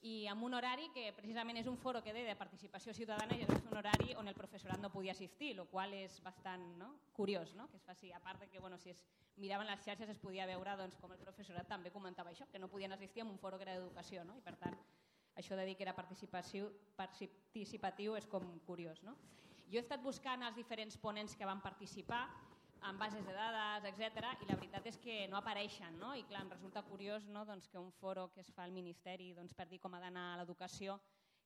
Speaker 5: i amb un horari que precisament és un foro que deia de participació ciutadana i és un horari on el professorat no podia assistir, el qual és bastant no? curiós no? que es faci, a part de que bueno, si es miraven les xarxes es podia veure doncs, com el professorat també comentava això, que no podien assistir a un foro que era d'educació no? i per tant això de dir que era participatiu, participatiu és com curiós. No? Jo he estat buscant els diferents ponents que van participar amb bases de dades, etc. i la veritat és que no apareixen, no? i clar, em resulta curiós no? doncs que un foro que es fa al Ministeri doncs, per dir com ha d'anar l'educació,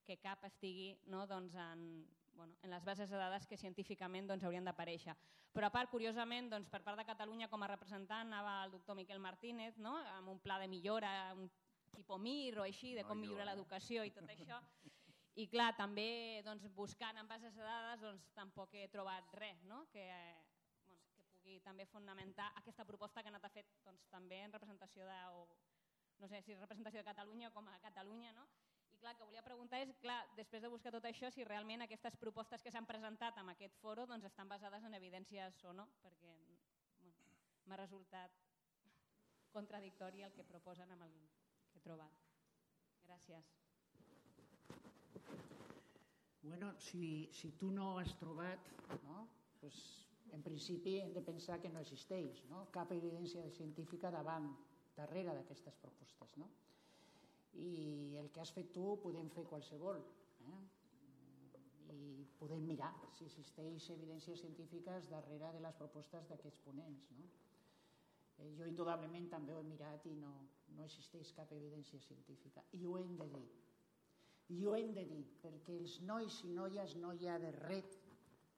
Speaker 5: que cap estigui no? doncs en, bueno, en les bases de dades que científicament doncs, haurien d'aparèixer. Però a part, curiosament, doncs, per part de Catalunya com a representant anava el doctor Miquel Martínez no? amb un pla de millora, un tipus MIR o així, de com millorar l'educació i tot això. I clar, també doncs, buscant en bases de dades doncs, tampoc he trobat res no? que, pugui també fonamentar aquesta proposta que ha anat a fet doncs, també en representació de, o, no sé si representació de Catalunya o com a Catalunya, no? I clar, que volia preguntar és, clar, després de buscar tot això, si realment aquestes propostes que s'han presentat en aquest foro doncs, estan basades en evidències o no, perquè bueno, m'ha resultat contradictori el que proposen amb el trobat. Gràcies.
Speaker 4: Bueno, si, si tu no has trobat, no? pues en principi hem de pensar que no existeix no? cap evidència científica davant, darrere d'aquestes propostes. No? I el que has fet tu podem fer qualsevol. Eh? I podem mirar si existeix evidències científiques darrere de les propostes d'aquests ponents. No? Eh, jo indudablement també ho he mirat i no, no existeix cap evidència científica. I ho hem de dir. I ho hem de dir, perquè els nois i noies no hi ha de ret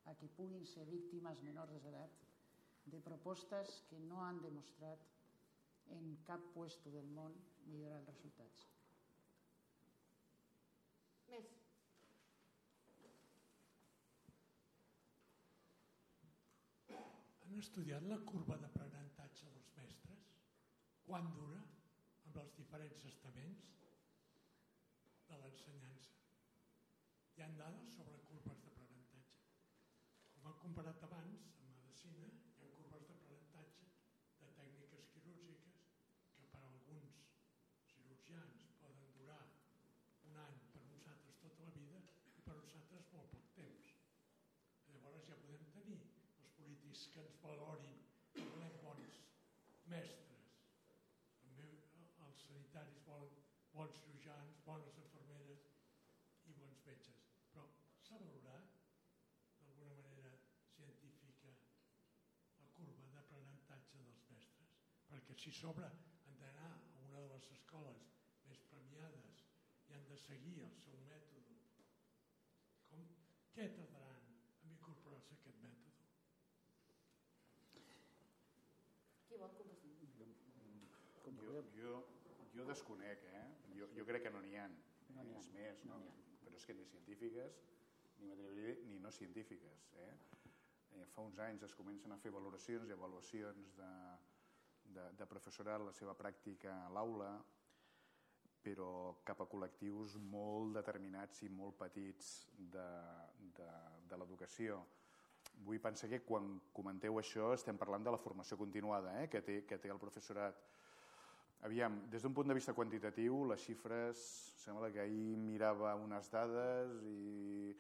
Speaker 4: a que puguin ser víctimes menors d'edat de propostes que no han demostrat en cap puesto del món millorar els resultats.
Speaker 1: Més.
Speaker 6: Han estudiat la curva d'aprenentatge dels mestres? Quan dura? Amb els diferents estaments de l'ensenyança. Hi ha dades sobre comparat abans, en medicina, hi ha curves d'aprenentatge de tècniques quirúrgiques que per a alguns cirurgians poden durar un any, per uns altres tota la vida i per uns altres molt poc temps. Llavors ja podem tenir els polítics que ens valorin que volem bons mestres. si sobre han d'anar a una de les escoles més premiades i han de seguir el seu mètode, com, què tardaran en incorporar-se a aquest mètode? Qui vol contestar?
Speaker 3: Jo, jo, jo desconec, eh? Jo, jo crec que no n'hi ha.
Speaker 4: No n'hi ha.
Speaker 3: Més,
Speaker 4: no?
Speaker 3: no
Speaker 4: ha.
Speaker 3: Però és que ni científiques, ni m'atreviria ni no científiques. Eh? Eh, fa uns anys es comencen a fer valoracions i avaluacions de, de, de professorat, la seva pràctica a l'aula, però cap a col·lectius molt determinats i molt petits de, de, de l'educació. Vull pensar que quan comenteu això estem parlant de la formació continuada eh, que, té, que té el professorat. Aviam, des d'un punt de vista quantitatiu, les xifres, sembla que ahir mirava unes dades i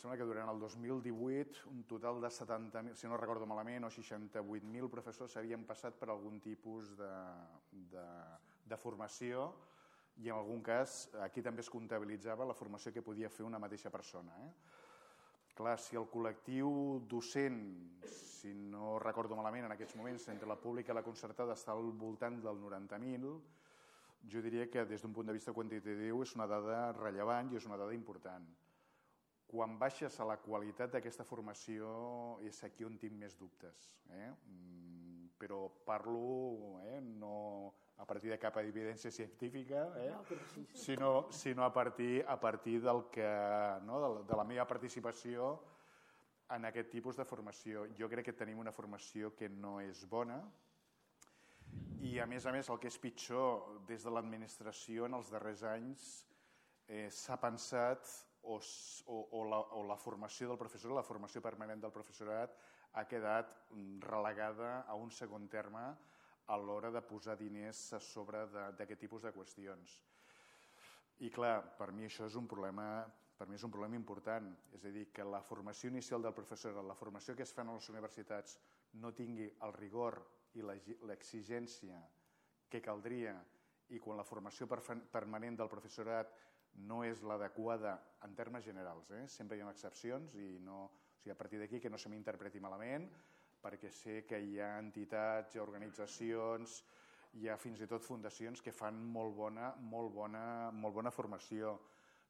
Speaker 3: sembla que durant el 2018 un total de 70.000, si no recordo malament, o 68.000 professors s'havien passat per algun tipus de, de, de formació i en algun cas aquí també es comptabilitzava la formació que podia fer una mateixa persona. Eh? Clar, si el col·lectiu docent, si no recordo malament en aquests moments, entre la pública i la concertada està al voltant del 90.000, jo diria que des d'un punt de vista quantitatiu és una dada rellevant i és una dada important. Quan baixes a la qualitat d'aquesta formació és aquí on tinc més dubtes. Eh? Mm, Però parlo eh, no a partir de cap evidència científica, eh?
Speaker 4: No, sí.
Speaker 3: sinó, sinó a partir, a partir del que, no, de, la, de la meva participació en aquest tipus de formació. Jo crec que tenim una formació que no és bona i, a més a més, el que és pitjor, des de l'administració en els darrers anys eh, s'ha pensat o, o, o, la, o la formació del professor, la formació permanent del professorat ha quedat mm, relegada a un segon terme a l'hora de posar diners a sobre d'aquest tipus de qüestions. I clar, per mi això és un problema, per mi és un problema important. És a dir, que la formació inicial del professor, la formació que es fan a les universitats, no tingui el rigor i l'exi- l'exigència que caldria i quan la formació permanent del professorat no és l'adequada en termes generals, eh? sempre hi ha excepcions i no, o sigui, a partir d'aquí que no se m'interpreti malament, perquè sé que hi ha entitats, hi ha organitzacions, hi ha fins i tot fundacions que fan molt bona, molt bona, molt bona formació,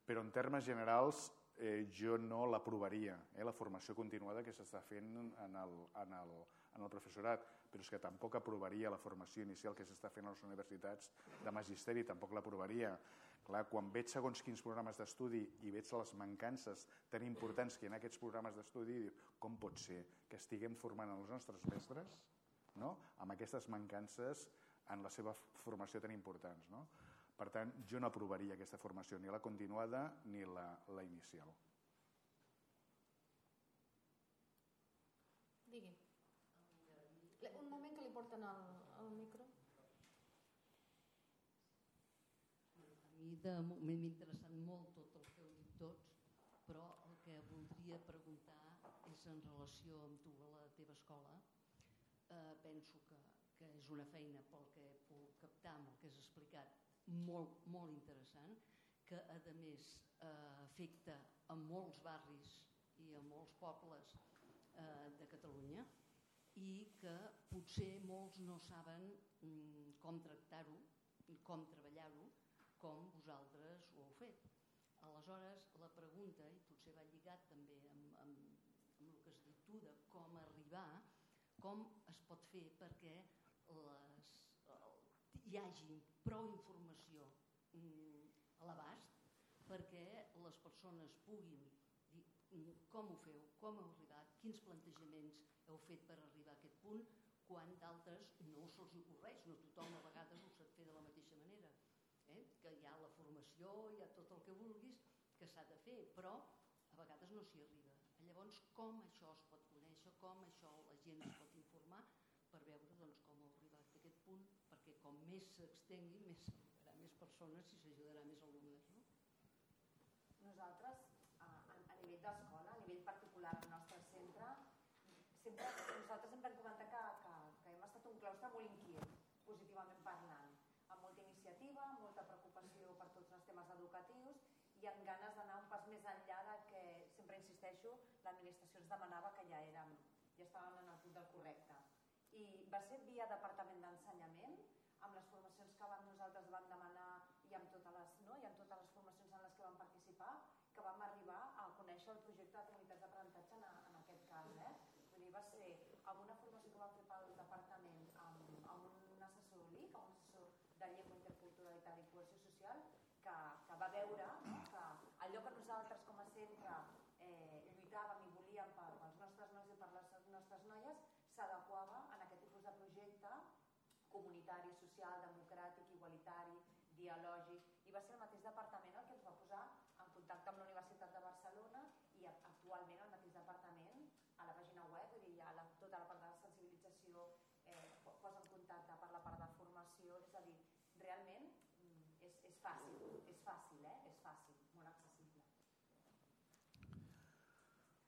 Speaker 3: però en termes generals eh, jo no l'aprovaria, eh, la formació continuada que s'està fent en el, en, el, en el professorat, però és que tampoc aprovaria la formació inicial que s'està fent a les universitats de magisteri, tampoc l'aprovaria. Clar, quan veig segons quins programes d'estudi i veig les mancances tan importants que hi ha en aquests programes d'estudi, com pot ser que estiguem formant els nostres mestres no? amb aquestes mancances en la seva formació tan importants. No? Per tant, jo no aprovaria aquesta formació, ni la continuada ni la, la inicial.
Speaker 1: Digui. Un moment que li porten el, el micro.
Speaker 7: A mi de moment m'ha interessat molt tot el que heu dit tots, però el que voldria preguntar és en relació amb tu a la teva escola. Eh, penso que, que és una feina pel que he pogut captar amb el que has explicat molt, molt interessant, que a més eh, afecta a molts barris i a molts pobles eh, de Catalunya i que potser molts no saben mm, com tractar-ho com treballar-ho com vosaltres ho heu fet. Aleshores, la pregunta, i potser va lligat també amb, amb, amb el que has dit tu, de com arribar, com es pot fer perquè les, el, hi hagi prou informació mm, a l'abast perquè les persones puguin dir mm, com ho feu, com heu arribat, quins plantejaments heu fet per arribar a aquest punt, quan d'altres no se'ls ocorreix, no tothom a vegades ho sap fer de la mateixa? Que hi ha la formació, hi ha tot el que vulguis que s'ha de fer, però a vegades no s'hi arriba. Llavors, com això es pot conèixer, com això la gent es pot informar per veure doncs, com heu arribat a aquest punt, perquè com més s'extengui, més s'arribarà més persones i s'ajudarà més alumnes. No?
Speaker 2: Nosaltres, a, a, nivell d'escola, a nivell particular del nostre centre, sempre, nosaltres sempre hem comentat que, que, que hem estat un claustre molt inquiet, positivament parlant, amb molta iniciativa, amb molta preocupació per tots els temes educatius i amb ganes d'anar un pas més enllà de que, sempre insisteixo, l'administració ens demanava que ja érem, ja estàvem en el punt del correcte. I va ser via Departament d'Ensenyament, amb les formacions que vam, nosaltres vam demanar i amb, totes les, no? i amb totes les formacions en les que vam participar, que vam arribar a conèixer el projecte de comunitats d'aprenentatge en, en aquest cas. Eh? Vull dir, va ser amb una formació que vam fer pel departament amb, amb un assessor LIC, amb un assessor comunitari, social, democràtic, igualitari, dialògic, i va ser el mateix departament el que ens va posar en contacte amb la Universitat de Barcelona i actualment el mateix departament a la pàgina web, vull dir, ja la, tota la part de la sensibilització eh, posa en contacte per la part de formació, és a dir, realment mm, és, és fàcil, eh? és fàcil, molt accessible.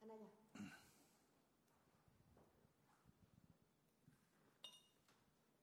Speaker 1: En allà.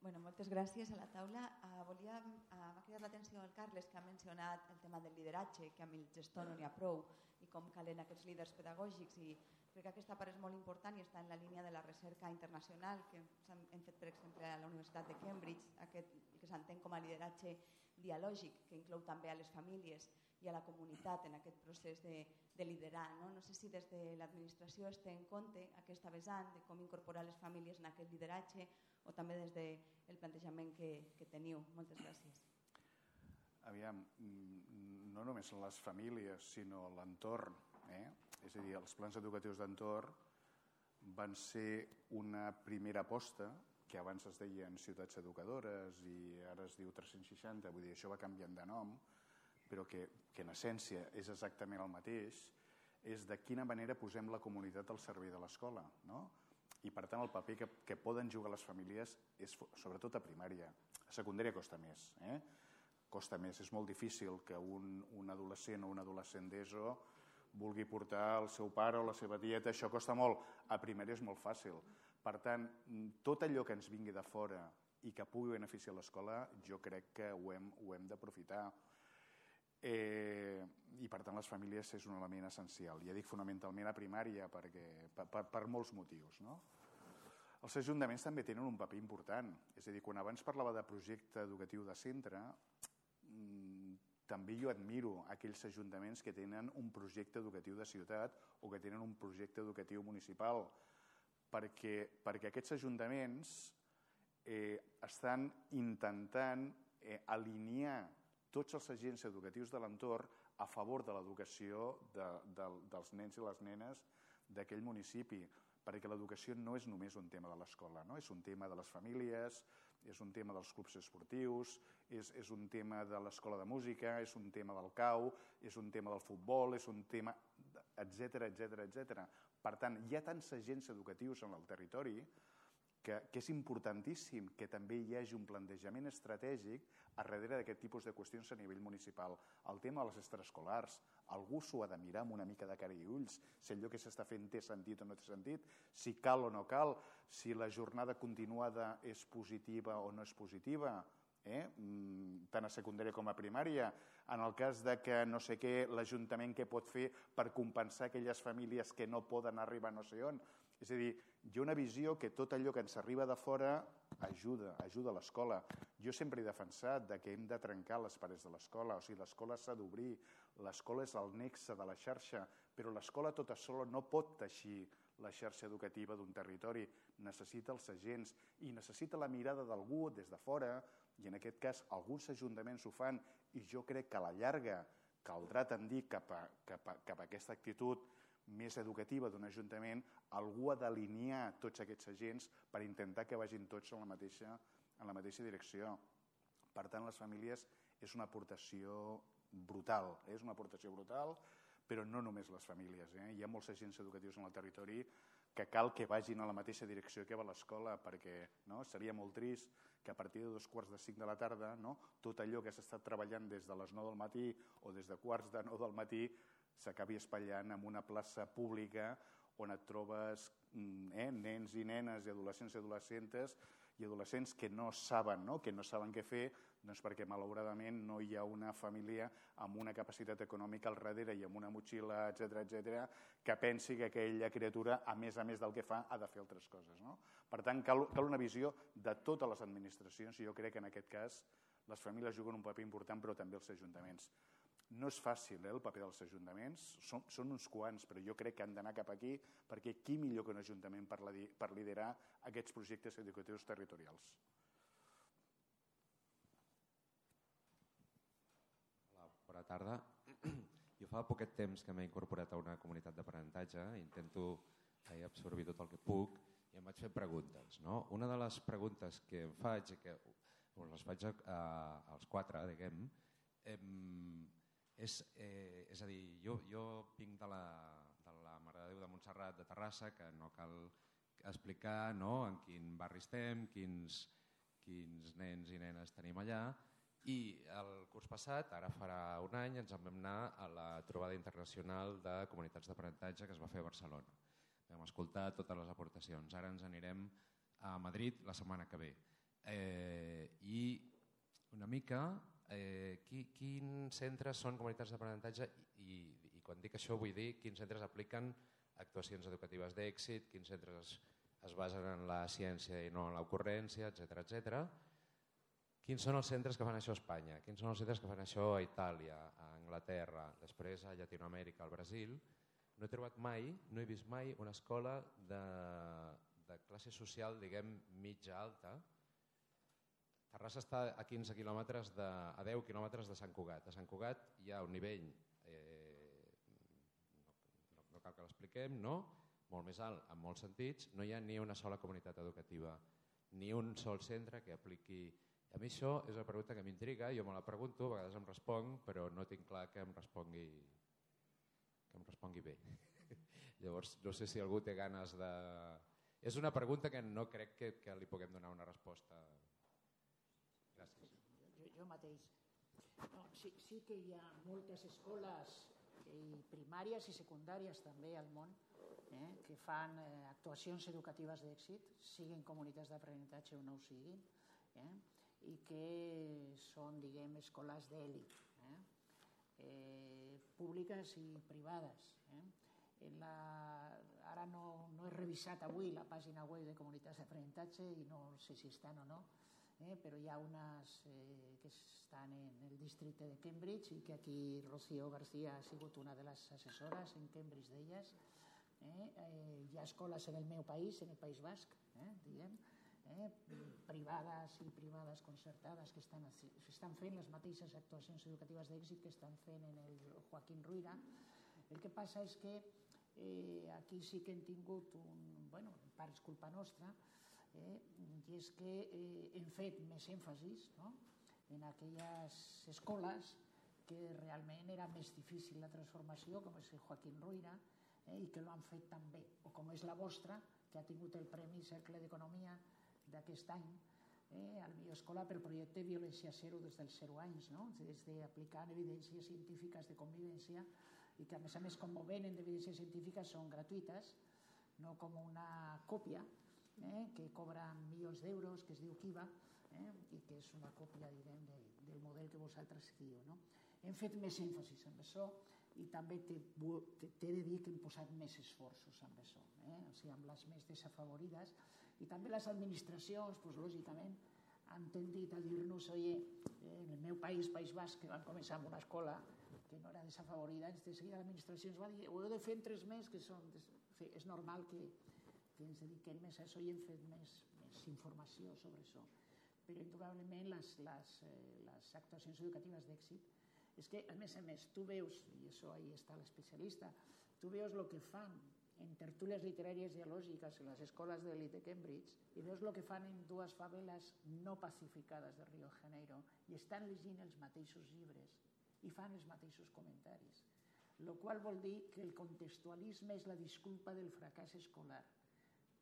Speaker 8: Bueno, moltes gràcies a la taula. Uh, volia, uh, M'ha cridat l'atenció el Carles, que ha mencionat el tema del lideratge, que amb el gestor no n'hi ha prou, i com calen aquests líders pedagògics. I crec que aquesta part és molt important i està en la línia de la recerca internacional que hem fet, per exemple, a la Universitat de Cambridge, aquest, que s'entén com a lideratge dialògic, que inclou també a les famílies i a la comunitat en aquest procés de, de liderar. No? no sé si des de l'administració es té en compte aquesta vessant de com incorporar les famílies en aquest lideratge o també des del plantejament que, que teniu. Moltes gràcies.
Speaker 3: Aviam, mm, no només les famílies, sinó l'entorn. Eh? És a dir, els plans educatius d'entorn van ser una primera aposta que abans es deien ciutats educadores i ara es diu 360, vull dir, això va canviant de nom, però que, que en essència és exactament el mateix, és de quina manera posem la comunitat al servei de l'escola. No? I per tant el paper que, que poden jugar les famílies és sobretot a primària. A secundària costa més. Eh? Costa més. És molt difícil que un, un adolescent o un adolescent d'ESO vulgui portar el seu pare o la seva dieta, això costa molt. A primària és molt fàcil. Per tant, tot allò que ens vingui de fora i que pugui beneficiar l'escola, jo crec que ho hem, ho hem d'aprofitar. Eh, I per tant les famílies és un element essencial. Ja dic fonamentalment a primària perquè, per, per, per molts motius. No? Els ajuntaments també tenen un paper important. És a dir, quan abans parlava de projecte educatiu de centre, mmm, també jo admiro aquells ajuntaments que tenen un projecte educatiu de ciutat o que tenen un projecte educatiu municipal, perquè, perquè aquests ajuntaments eh, estan intentant eh, alinear tots els agents educatius de l'entorn a favor de l'educació de, de, dels nens i les nenes d'aquell municipi, perquè l'educació no és només un tema de l'escola, no? és un tema de les famílies, és un tema dels clubs esportius, és, és un tema de l'escola de música, és un tema del cau, és un tema del futbol, és un tema etc etc etc. Per tant, hi ha tants agents educatius en el territori que, que és importantíssim que també hi hagi un plantejament estratègic a darrere d'aquest tipus de qüestions a nivell municipal. El tema de les extraescolars, algú s'ho ha de mirar amb una mica de cara i ulls, si allò que s'està fent té sentit o no té sentit, si cal o no cal, si la jornada continuada és positiva o no és positiva, eh? Mm, tant a secundària com a primària, en el cas de que no sé què, l'Ajuntament què pot fer per compensar aquelles famílies que no poden arribar no sé on. És a dir, ha una visió que tot allò que ens arriba de fora ajuda, ajuda l'escola. Jo sempre he defensat de que hem de trencar les parets de l'escola, o sigui, l'escola s'ha d'obrir, l'escola és el nexe de la xarxa, però l'escola tota sola no pot teixir la xarxa educativa d'un territori, necessita els agents i necessita la mirada d'algú des de fora, i en aquest cas alguns ajuntaments ho fan, i jo crec que a la llarga caldrà tendir cap a, cap a, cap a aquesta actitud més educativa d'un ajuntament, algú ha d'alinear tots aquests agents per intentar que vagin tots en la mateixa, en la mateixa direcció. Per tant, les famílies és una aportació brutal, és una aportació brutal, però no només les famílies. Eh? Hi ha molts agents educatius en el territori que cal que vagin a la mateixa direcció que va l'escola, perquè no? seria molt trist que a partir de dos quarts de cinc de la tarda no? tot allò que s'ha estat treballant des de les 9 del matí o des de quarts de 9 del matí s'acabi espatllant en una plaça pública on et trobes mm, eh, nens i nenes i adolescents i adolescentes i adolescents que no saben, no? que no saben què fer, doncs perquè malauradament no hi ha una família amb una capacitat econòmica al darrere i amb una motxilla, etc etc, que pensi que aquella criatura, a més a més del que fa, ha de fer altres coses. No? Per tant, cal, cal una visió de totes les administracions i jo crec que en aquest cas les famílies juguen un paper important, però també els ajuntaments. No és fàcil eh, el paper dels ajuntaments, són, són uns quants, però jo crec que han d'anar cap aquí perquè qui millor que un ajuntament per, la, per liderar aquests projectes educatius territorials.
Speaker 9: Hola, bona tarda. Jo fa poquet temps que m'he incorporat a una comunitat d'aprenentatge, intento eh, absorbir tot el que puc i em vaig fer preguntes. No? Una de les preguntes que em faig, que les faig a, als quatre, diguem, em, és, eh, és a dir, jo, jo vinc de la, de la Mare de Déu de Montserrat de Terrassa, que no cal explicar no, en quin barri estem, quins, quins nens i nenes tenim allà, i el curs passat, ara farà un any, ens en vam anar a la trobada internacional de comunitats d'aprenentatge que es va fer a Barcelona. Vam escoltar totes les aportacions. Ara ens anirem a Madrid la setmana que ve. Eh, I una mica, eh, qui, quins centres són comunitats d'aprenentatge i, i quan dic això vull dir quins centres apliquen actuacions educatives d'èxit, quins centres es, es basen en la ciència i no en l'ocurrència, etc etc Quins són els centres que fan això a Espanya? Quins són els centres que fan això a Itàlia, a Anglaterra, després a Llatinoamèrica, al Brasil? No he trobat mai, no he vist mai una escola de, de classe social, diguem, mitja-alta. Terrassa està a 15 quilòmetres, de, a 10 quilòmetres de Sant Cugat. A Sant Cugat hi ha un nivell, eh, no, no cal que l'expliquem, no? molt més alt en molts sentits, no hi ha ni una sola comunitat educativa, ni un sol centre que apliqui a mi això és una pregunta que m'intriga, jo me la pregunto, a vegades em responc, però no tinc clar que em respongui, que em respongui bé. *laughs* Llavors, no sé si algú té ganes de... És una pregunta que no crec que, que li puguem donar una resposta.
Speaker 4: Jo, mateix. No, sí, sí que hi ha moltes escoles i primàries i secundàries també al món eh, que fan eh, actuacions educatives d'èxit, siguin comunitats d'aprenentatge o no ho siguin. Eh? i que són, diguem, escoles d'èlit, eh? eh, públiques i privades. Eh? En la, ara no, no he revisat avui la pàgina web de comunitats d'aprenentatge i no sé si estan o no, eh? però hi ha unes eh, que estan en el districte de Cambridge i que aquí Rocío García ha sigut una de les assessores en Cambridge d'elles. Eh? Eh, hi ha escoles en el meu país, en el País Basc, eh? diguem, eh, privades i privades concertades que estan, estan fent les mateixes actuacions educatives d'èxit que estan fent en el Joaquín Ruïra. El que passa és que eh, aquí sí que hem tingut un, bueno, en part és culpa nostra, eh, i és que eh, hem fet més èmfasis no? en aquelles escoles que realment era més difícil la transformació, com és el Joaquín Ruïra, eh, i que l'han fet tan bé, o com és la vostra, que ha tingut el Premi Cercle d'Economia d'aquest any eh, a la millor escola per projecte Violència Zero des dels 0 anys, no? des d'aplicant evidències científiques de convivència i que a més a més com venen d'evidències científiques són gratuïtes, no com una còpia eh, que cobra milions d'euros, que es diu Kiva, eh, i que és una còpia diguem, de, del model que vosaltres seguiu. No? Hem fet més èmfasis en això i també t'he de dir que hem posat més esforços en això, eh? o sigui, amb les més desafavorides i també les administracions, pues, lògicament, han tendit a dir-nos, oye, eh, en el meu país, País Basc, que vam començar amb una escola que no era desafavorida, de seguida l'administració ens va dir, ho heu de fer en tres mesos, que són... És normal que, que ens dediquem més a això i hem fet més, més informació sobre això. Però, indubtablement, les, les, eh, les actuacions educatives d'èxit és que, a més a més, tu veus, i això ahí està l'especialista, tu veus el que fan en tertúlies literàries dialògiques en les escoles d'elit de Cambridge i veus el que fan en dues faveles no pacificades de Rio de Janeiro i estan llegint els mateixos llibres i fan els mateixos comentaris. Lo qual vol dir que el contextualisme és la disculpa del fracàs escolar.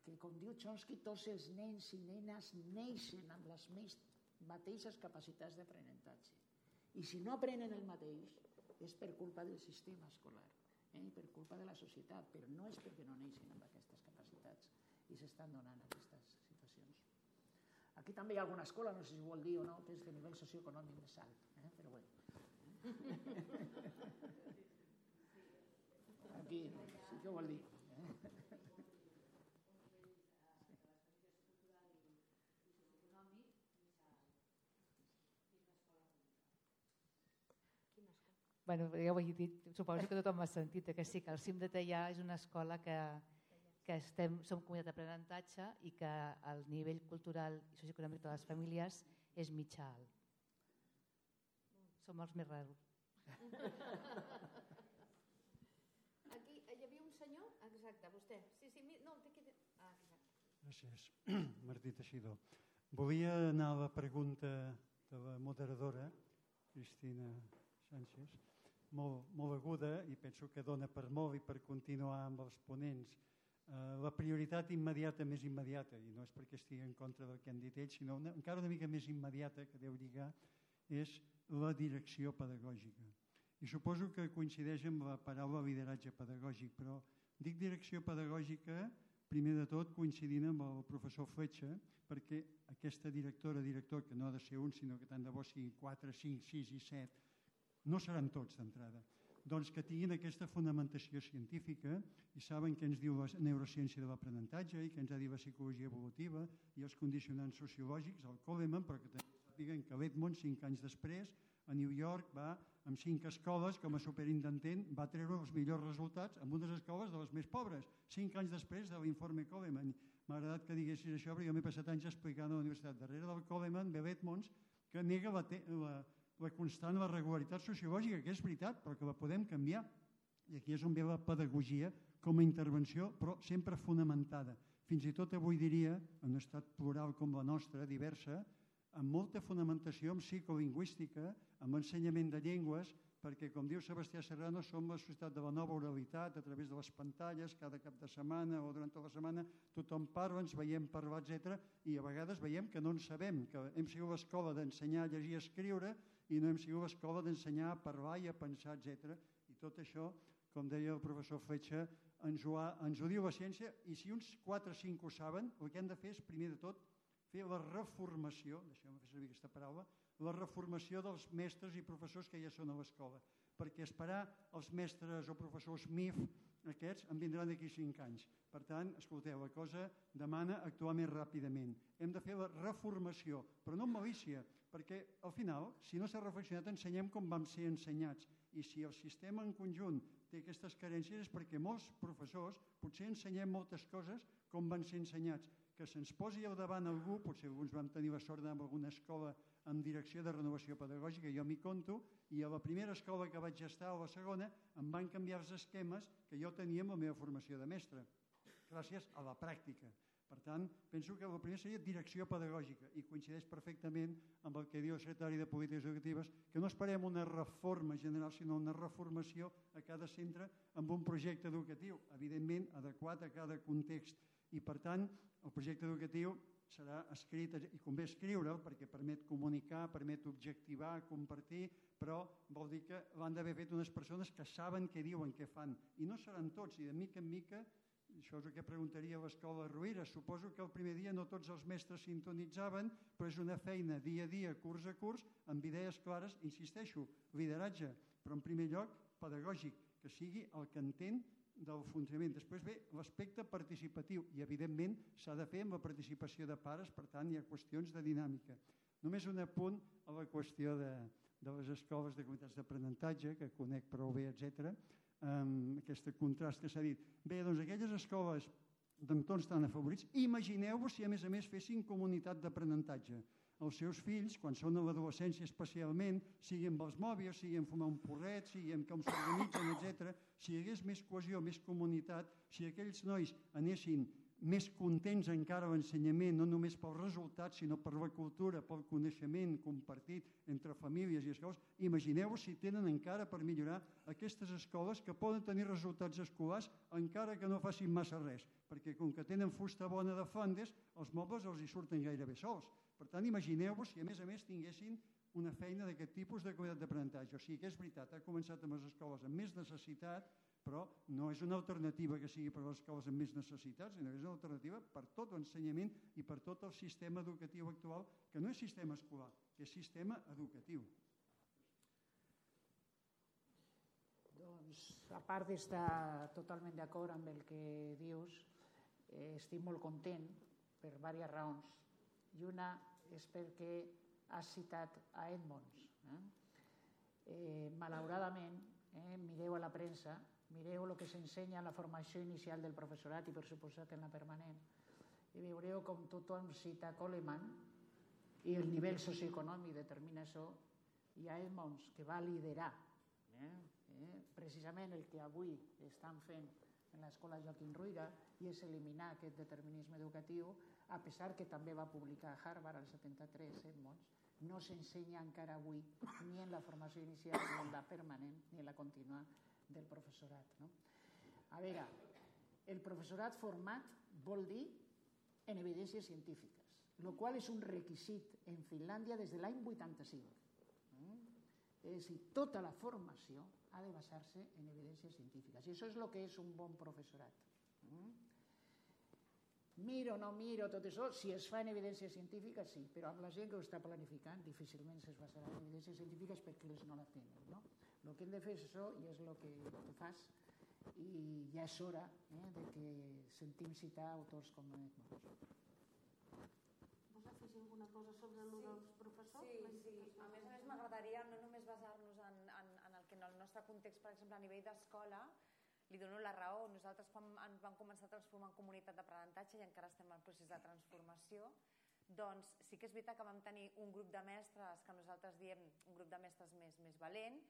Speaker 4: Que, com diu Chomsky, tots els nens i nenes neixen amb les mateixes capacitats d'aprenentatge. I si no aprenen el mateix, és per culpa del sistema escolar eh, per culpa de la societat, però no és perquè no neixin amb aquestes capacitats i s'estan donant aquestes situacions. Aquí també hi ha alguna escola, no sé si vol dir o no, que és de nivell socioeconòmic més alt, eh? però bueno. Aquí sí que vol dir. Eh?
Speaker 10: Bueno, ja ho he dit, suposo que tothom ha sentit que sí, que el CIM de Teià és una escola que, que estem, som comunitat d'aprenentatge i que el nivell cultural i socioeconòmic de les famílies és mitjà alt. Som els més raros.
Speaker 1: Aquí hi havia un senyor, exacte, vostè. Sí, sí, no, té que... Ah, exacte.
Speaker 11: Gràcies. *clears throat* Martí Teixidor. Volia anar a la pregunta de la moderadora, Cristina Sánchez, molt, molt aguda i penso que dona per molt i per continuar amb els ponents. Uh, la prioritat immediata més immediata, i no és perquè estigui en contra del que han dit ells, sinó una, encara una mica més immediata que deu lligar, és la direcció pedagògica. I suposo que coincideix amb la paraula lideratge pedagògic, però dic direcció pedagògica primer de tot coincidint amb el professor Fletxa, perquè aquesta directora, director, que no ha de ser un, sinó que tant de bo siguin 4, 5, 6 i 7, no seran tots d'entrada. Doncs que tinguin aquesta fonamentació científica i saben què ens diu la neurociència de l'aprenentatge i què ens ha dit la psicologia evolutiva i els condicionants sociològics, el Coleman, però que també sàpiguen que l'Edmond, cinc anys després, a New York va amb cinc escoles com a superintentent va treure els millors resultats en unes escoles de les més pobres, cinc anys després de l'informe Coleman. M'ha agradat que diguessis això perquè jo m'he passat anys explicant a la universitat. Darrere del Coleman ve l'Edmonds que nega la, la, la constant, la regularitat sociològica, que és veritat, però que la podem canviar. I aquí és on ve la pedagogia com a intervenció, però sempre fonamentada. Fins i tot avui diria, en un estat plural com la nostra, diversa, amb molta fonamentació en psicolingüística, amb ensenyament de llengües, perquè, com diu Sebastià Serrano, som la societat de la nova oralitat a través de les pantalles, cada cap de setmana o durant tota la setmana tothom parla, ens veiem parlar, etc. I a vegades veiem que no en sabem, que hem sigut l'escola d'ensenyar a llegir i escriure i no hem sigut l'escola d'ensenyar a parlar i a pensar, etc. I tot això, com deia el professor Fletxa, ens ho, ha, ens ho diu la ciència i si uns 4 o 5 ho saben, el que han de fer és, primer de tot, fer la reformació, deixeu-me fer servir aquesta paraula, la reformació dels mestres i professors que ja són a l'escola, perquè esperar els mestres o professors MIF aquests en vindran d'aquí 5 anys. Per tant, escolteu, la cosa demana actuar més ràpidament. Hem de fer la reformació, però no amb malícia, perquè al final, si no s'ha reflexionat, ensenyem com vam ser ensenyats. I si el sistema en conjunt té aquestes carències és perquè molts professors potser ensenyem moltes coses com van ser ensenyats. Que se'ns posi al davant algú, potser alguns vam tenir la sort d'anar a alguna escola amb direcció de renovació pedagògica, jo m'hi conto, i a la primera escola que vaig estar, o la segona, em van canviar els esquemes que jo tenia amb la meva formació de mestre, gràcies a la pràctica. Per tant, penso que el primer seria direcció pedagògica i coincideix perfectament amb el que diu el secretari de Polítiques Educatives, que no esperem una reforma general, sinó una reformació a cada centre amb un projecte educatiu, evidentment adequat a cada context. I per tant, el projecte educatiu serà escrit i convé escriure'l perquè permet comunicar, permet objectivar, compartir, però vol dir que l'han d'haver fet unes persones que saben què diuen, què fan. I no seran tots, i de mica en mica, això és el que preguntaria a l'escola Rovira, suposo que el primer dia no tots els mestres sintonitzaven, però és una feina dia a dia, curs a curs, amb idees clares, insisteixo, lideratge, però en primer lloc pedagògic, que sigui el que entén del funcionament. Després ve l'aspecte participatiu i, evidentment, s'ha de fer amb la participació de pares, per tant, hi ha qüestions de dinàmica. Només un apunt a la qüestió de, de les escoles de comunitats d'aprenentatge, que conec prou bé, etc. amb aquest contrast que s'ha dit. Bé, doncs aquelles escoles d'entorns tan afavorits, imagineu-vos si a més a més fessin comunitat d'aprenentatge els seus fills, quan són a l'adolescència especialment, sigui amb els mòbils, sigui amb fumar un porret, sigui amb com s'organitzen, etc. si hi hagués més cohesió, més comunitat, si aquells nois anessin més contents encara l'ensenyament, no només pels resultats, sinó per la cultura, pel coneixement compartit entre famílies i escoles. Imagineu si tenen encara per millorar aquestes escoles que poden tenir resultats escolars encara que no facin massa res, perquè com que tenen fusta bona de Flandes, els mobles els hi surten gairebé sols. Per tant, imagineu-vos si a més a més tinguessin una feina d'aquest tipus de qualitat d'aprenentatge. O sigui que és veritat, ha començat amb les escoles amb més necessitat, però no és una alternativa que sigui per a les escoles amb més necessitats, sinó que és una alternativa per tot l'ensenyament i per tot el sistema educatiu actual, que no és sistema escolar, que és sistema educatiu.
Speaker 4: Doncs, a part d'estar totalment d'acord amb el que dius, eh, estic molt content per diverses raons i una és perquè has citat a Edmonds. Eh? Eh, malauradament, eh, mireu a la premsa, mireu el que s'ensenya en la formació inicial del professorat i per suposat en la permanent, i veureu com tothom cita Coleman i el nivell socioeconòmic determina això, i a Edmonds, que va liderar eh? Eh? precisament el que avui estan fent en l'escola Joaquim Ruïga i és eliminar aquest determinisme educatiu, a pesar que també va publicar a Harvard al 73, Edmonds, no s'ensenya encara avui ni en la formació inicial, ni en la permanent, ni en la contínua del professorat. No? A veure, el professorat format vol dir en evidències científiques, el qual és un requisit en Finlàndia des de l'any 85. Mm? És a dir, tota la formació ha de basar-se en evidències científiques. I això és el que és un bon professorat. Mm? Miro no miro tot això, si es fa en evidència científica, sí, però amb la gent que ho està planificant difícilment es basarà en evidències científiques perquè ells no la tenen. No? El que hem de fer és això i és el que tu fas i ja és hora eh, de que sentim citar autors com Edmonds.
Speaker 1: Vols afegir alguna cosa sobre el dels professors?
Speaker 2: Sí, sí. A més a més m'agradaria no només basar-nos en, en, en el que en el nostre context, per exemple, a nivell d'escola, li dono la raó. Nosaltres quan vam començar a transformar en comunitat d'aprenentatge i encara estem en procés de transformació, doncs sí que és veritat que vam tenir un grup de mestres que nosaltres diem un grup de mestres més, més valent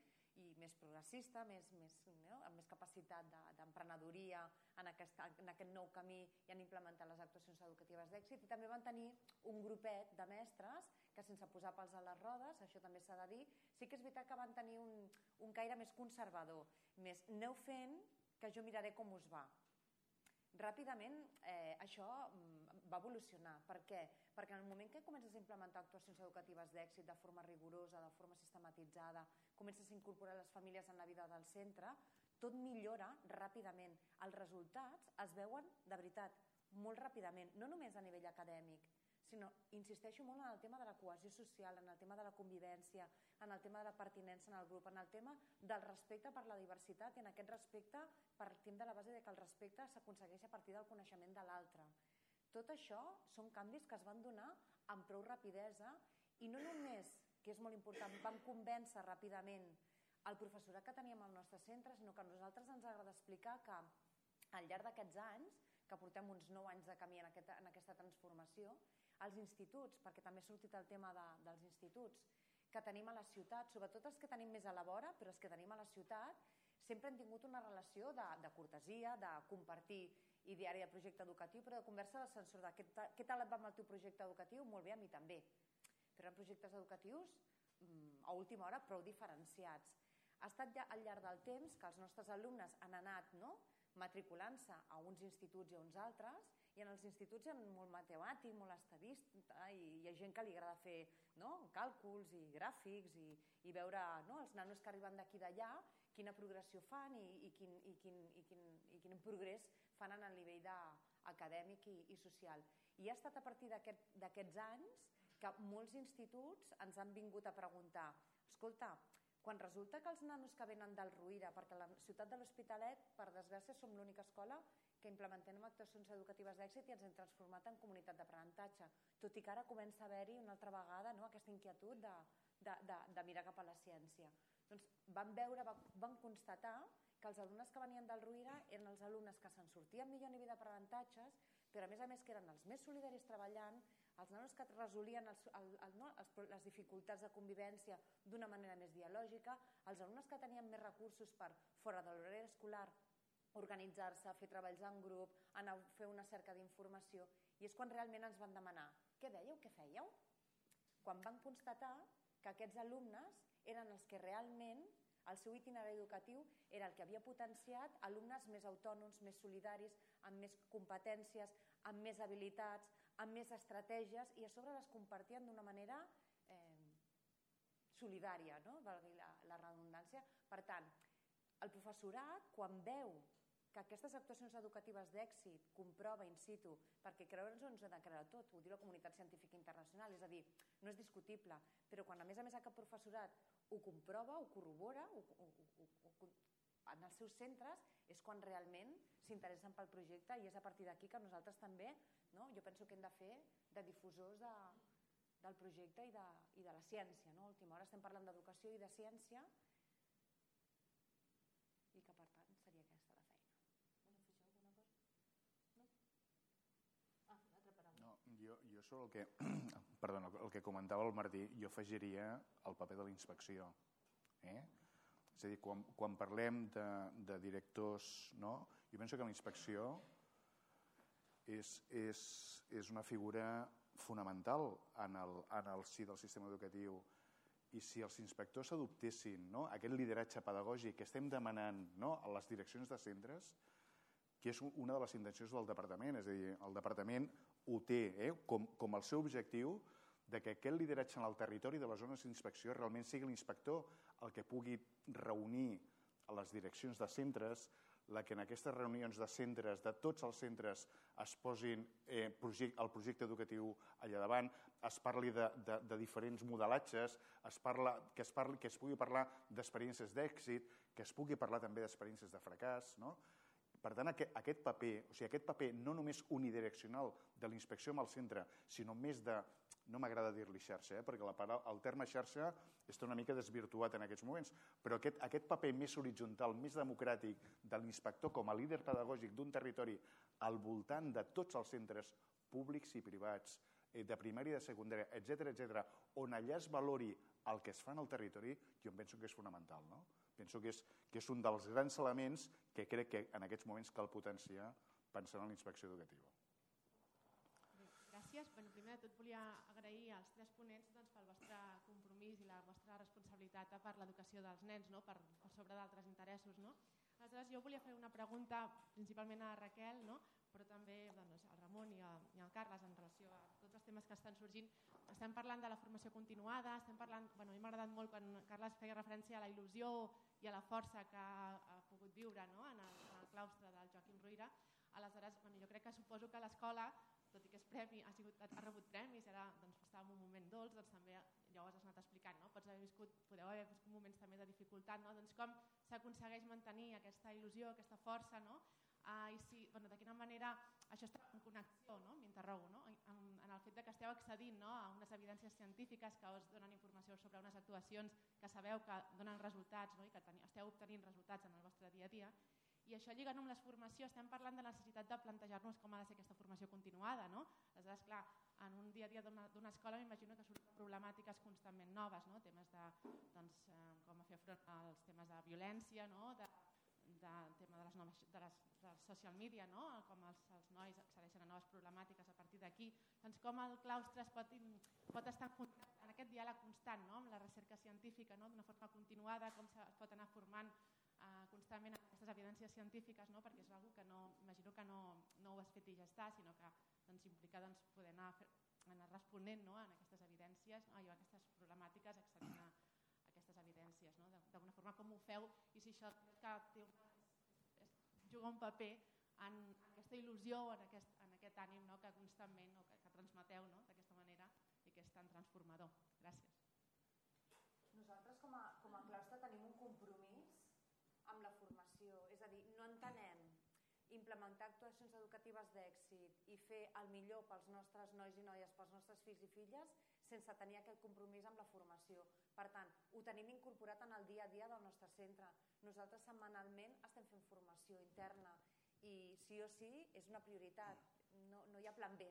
Speaker 2: i més progressista, més, més, no? amb més capacitat d'emprenedoria de, en, aquest, en aquest nou camí i en implementar les actuacions educatives d'èxit i també van tenir un grupet de mestres que sense posar pals a les rodes, això també s'ha de dir, sí que és veritat que van tenir un, un caire més conservador, més aneu fent que jo miraré com us va. Ràpidament eh, això mm, va evolucionar. Per què? Perquè en el moment que comences a implementar actuacions educatives d'èxit de forma rigorosa, de forma sistematitzada, comences a incorporar les famílies en la vida del centre, tot millora ràpidament. Els resultats es veuen, de veritat, molt ràpidament, no només a nivell acadèmic, sinó insisteixo molt en el tema de la cohesió social, en el tema de la convivència, en el tema de la pertinença en el grup, en el tema del respecte per la diversitat i en aquest respecte partim de la base de que el respecte s'aconsegueix a partir del coneixement de l'altre. Tot això són canvis que es van donar amb prou rapidesa i no només, que és molt important, vam convèncer ràpidament el professorat que teníem al nostre centre, sinó que a nosaltres ens agrada explicar que al llarg d'aquests anys, que portem uns 9 anys de camí en, aquesta, en aquesta transformació, als instituts, perquè també ha sortit el tema de, dels instituts, que tenim a la ciutat, sobretot els que tenim més a la vora, però els que tenim a la ciutat, sempre han tingut una relació de, de cortesia, de compartir ideari de projecte educatiu, però de conversa de sensor què, què tal et va amb el teu projecte educatiu? Molt bé, a mi també. Però eren projectes educatius mm, a última hora prou diferenciats. Ha estat ja al llarg del temps que els nostres alumnes han anat no? matriculant-se a uns instituts i a uns altres i en els instituts hi ha molt matemàtic, molt estadista i hi ha gent que li agrada fer no? càlculs i gràfics i, i veure no? els nanos que arriben d'aquí d'allà quina progressió fan i, i, quin, i, quin, i, quin, i quin progrés fan en el nivell de, acadèmic i, i social. I ha estat a partir d'aquests aquest, anys que molts instituts ens han vingut a preguntar escolta, quan resulta que els nanos que venen del Ruïra, perquè la ciutat de l'Hospitalet, per desgràcia, som l'única escola que implementem actuacions educatives d'èxit i ens hem transformat en comunitat d'aprenentatge, tot i que ara comença a haver-hi una altra vegada no, aquesta inquietud de, de, de, de mirar cap a la ciència. Doncs vam veure, vam constatar que els alumnes que venien del Ruïra eren els alumnes que se'n sortien millor a nivell d'aprenentatges, però a més a més que eren els més solidaris treballant, els nanos que resolien els, el, el, no, els, les dificultats de convivència d'una manera més dialògica, els alumnes que tenien més recursos per fora de l'horari escolar organitzar-se, fer treballs en grup, anar a fer una cerca d'informació, i és quan realment ens van demanar què dèieu, què fèieu? Quan van constatar que aquests alumnes eren els que realment el seu itinerari educatiu era el que havia potenciat alumnes més autònoms, més solidaris, amb més competències, amb més habilitats, amb més estratègies i a sobre les compartien d'una manera eh, solidària, no? valgui la, la redundància. Per tant, el professorat, quan veu que aquestes actuacions educatives d'èxit comprova in situ, perquè creure'ns ens ha de creure tot, ho diu la comunitat científica internacional, és a dir, no és discutible, però quan a més a més aquest professorat ho comprova, ho corrobora, ho, ho, ho, ho, en els seus centres, és quan realment s'interessen pel projecte i és a partir d'aquí que nosaltres també, no, jo penso que hem de fer de difusors de, del projecte i de, i de la ciència. No? A última hora estem parlant d'educació i de ciència i que per tant seria aquesta la feina.
Speaker 3: Jo, jo sobre el que, *clears throat* perdona, el que comentava el Martí, jo afegiria el paper de la inspecció. Eh? És a dir, quan, quan parlem de, de directors no? Jo penso que la inspecció és, és, és una figura fonamental en el, en el si del sistema educatiu i si els inspectors adoptessin no, aquest lideratge pedagògic que estem demanant no, a les direccions de centres, que és una de les intencions del departament, és a dir, el departament ho té eh, com, com el seu objectiu de que aquest lideratge en el territori de les zones d'inspecció realment sigui l'inspector el que pugui reunir a les direccions de centres, la que en aquestes reunions de centres, de tots els centres, es posin eh, project, el projecte educatiu allà davant, es parli de, de, de diferents modelatges, es parla, que, es parli, que es pugui parlar d'experiències d'èxit, que es pugui parlar també d'experiències de fracàs. No? Per tant, aquest, paper, o sigui, aquest paper no només unidireccional de l'inspecció amb el centre, sinó més de, no m'agrada dir-li xarxa, eh, perquè la paraula, el terme xarxa està una mica desvirtuat en aquests moments, però aquest, aquest paper més horitzontal, més democràtic de l'inspector com a líder pedagògic d'un territori al voltant de tots els centres públics i privats, eh, de primària i de secundària, etc etc, on allà es valori el que es fa en el territori, jo em penso que és fonamental. No? Penso que és, que és un dels grans elements que crec que en aquests moments cal potenciar pensant en la inspecció educativa.
Speaker 12: Gràcies. Bueno, primer de tot volia agrair als tres ponents doncs, pel vostre compromís i la vostra responsabilitat per l'educació dels nens, no? per, per sobre d'altres interessos. No? Aleshores, jo volia fer una pregunta principalment a Raquel, no? però també doncs, al Ramon i, a, i al Carles en relació a tots els temes que estan sorgint. Estem parlant de la formació continuada, estem parlant, bueno, a mi m'ha agradat molt quan Carles feia referència a la il·lusió i a la força que pogut viure no? en, el, en el claustre del Joaquim Ruïra. Aleshores, bueno, jo crec que suposo que l'escola, tot i que és premi, ha, sigut, ha rebut premis, ara doncs, està en un moment dolç, doncs també ja ho has anat explicant, no? Pots haver viscut, podeu haver viscut moments també de dificultat, no? doncs com s'aconsegueix mantenir aquesta il·lusió, aquesta força, no? Uh, i si, bueno, de quina manera això està en connexió, no? Fet de que esteu accedint no? a unes evidències científiques que us donen informació sobre unes actuacions que sabeu que donen resultats no? i que esteu obtenint resultats en el vostre dia a dia. I això lligant amb la formació, estem parlant de la necessitat de plantejar-nos com ha de ser aquesta formació continuada. No? Aleshores, clar, en un dia a dia d'una escola m'imagino que surten problemàtiques constantment noves, no? temes de doncs, eh, com fer front als temes de violència, no? de del tema de les, noves, de les del social media, no? com els, els nois accedeixen a noves problemàtiques a partir d'aquí, doncs com el claustre es pot, pot estar en, aquest diàleg constant no? amb la recerca científica, no? d'una forma continuada, com es pot anar formant eh, constantment aquestes evidències científiques, no? perquè és una que no, imagino que no, no ho has fet i ja està, sinó que doncs, implica doncs, poder anar, fer, anar responent no? en aquestes evidències no? i aquestes problemàtiques accedint a aquestes evidències. No? D'alguna forma com ho feu i si això que té una juga un paper en, aquesta il·lusió, en aquest, en aquest ànim no? que constantment no? que, que transmeteu no? d'aquesta manera i que és tan transformador. Gràcies.
Speaker 2: Nosaltres com a, com a claustre tenim un compromís amb la formació, és a dir, no entenem implementar actuacions educatives d'èxit i fer el millor pels nostres nois i noies, pels nostres fills i filles, sense tenir aquest compromís amb la formació. Per tant, ho tenim incorporat en el dia a dia del nostre centre. Nosaltres setmanalment estem fent formació interna i sí o sí és una prioritat, no, no hi ha plan B.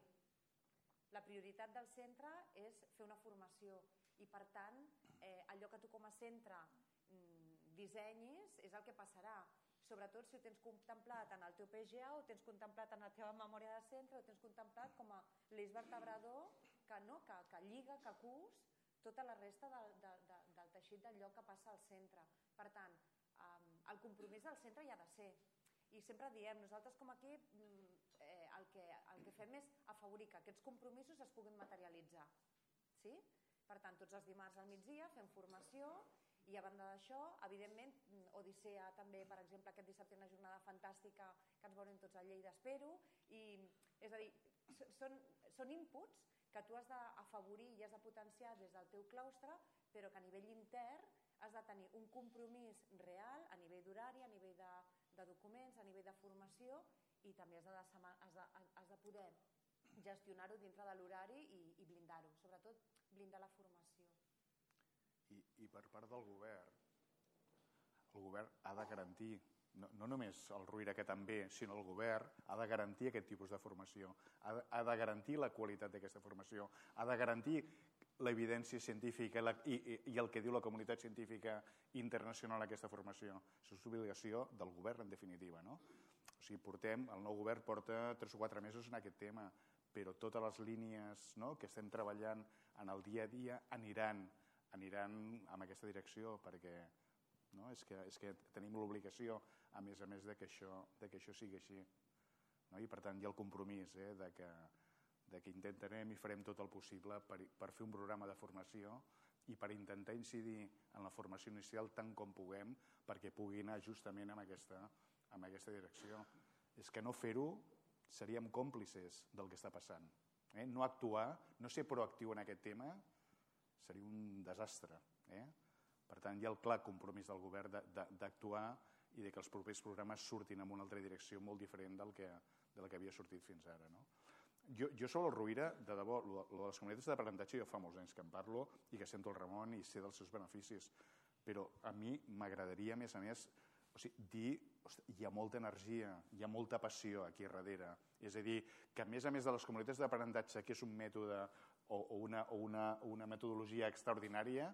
Speaker 2: La prioritat del centre és fer una formació i per tant eh, allò que tu com a centre mm, dissenyis és el que passarà sobretot si ho tens contemplat en el teu PGA o tens contemplat en la teva memòria de centre o tens contemplat com a l'eix vertebrador que, no, que, que lliga, que cus tota la resta de, de, de, del teixit lloc que passa al centre. Per tant, um, el compromís del centre hi ha de ser. I sempre diem, nosaltres com a equip mm, eh, el, que, el que fem és afavorir que aquests compromisos es puguin materialitzar. Sí? Per tant, tots els dimarts al migdia fem formació i a banda d'això, evidentment, Odissea també, per exemple, aquest dissabte una jornada fantàstica que ens veurem tots a Lleida, espero, i és a dir, són, són inputs que tu has d'afavorir i has de potenciar des del teu claustre, però que a nivell intern has de tenir un compromís real a nivell d'horari, a nivell de, de documents, a nivell de formació i també has de, has de, has de poder gestionar-ho dintre de l'horari i, i blindar-ho, sobretot blindar la formació.
Speaker 3: I, i per part del govern, el govern ha de garantir, no, no només el Ruïra que també, sinó el govern ha de garantir aquest tipus de formació, ha de, ha de garantir la qualitat d'aquesta formació, ha de garantir l'evidència científica la, i, i, i el que diu la comunitat científica internacional aquesta formació. Això és obligació del govern, en definitiva. No? O sigui, portem, el nou govern porta tres o quatre mesos en aquest tema, però totes les línies no, que estem treballant en el dia a dia aniran, aniran en aquesta direcció, perquè no, és, que, és que tenim l'obligació, a més a més, de que això, de que això sigui així. No? I per tant hi ha el compromís eh, de, que, de que intentarem i farem tot el possible per, per fer un programa de formació i per intentar incidir en la formació inicial tant com puguem perquè pugui anar justament en aquesta, en aquesta direcció. És que no fer-ho seríem còmplices del que està passant. Eh? No actuar, no ser proactiu en aquest tema, seria un desastre. Eh? Per tant, hi ha el clar compromís del govern d'actuar i de que els propers programes surtin en una altra direcció molt diferent del que, del que havia sortit fins ara. No? Jo, jo sobre el Ruïra, de debò, lo de les comunitats d'aprenentatge jo fa molts anys que en parlo i que sento el Ramon i sé dels seus beneficis, però a mi m'agradaria, a més a més, o sigui, dir, hosti, hi ha molta energia, hi ha molta passió aquí darrere. És a dir, que a més a més de les comunitats d'aprenentatge, que és un mètode o, o, una, o una, una metodologia extraordinària,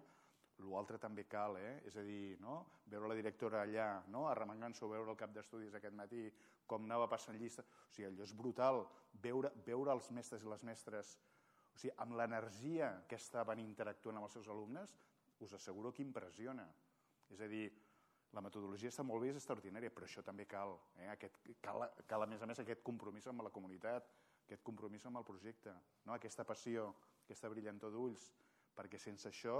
Speaker 3: L'altre també cal, eh? és a dir, no? veure la directora allà, no? arremangant-se o veure el cap d'estudis aquest matí, com anava passant llista. O sigui, allò és brutal, veure, veure els mestres i les mestres o sigui, amb l'energia que estaven interactuant amb els seus alumnes, us asseguro que impressiona. És a dir, la metodologia està molt bé, és extraordinària, però això també cal. Eh? Aquest, cal, cal, a més a més, aquest compromís amb la comunitat, aquest compromís amb el projecte, no? aquesta passió, aquesta brillantor d'ulls, perquè sense això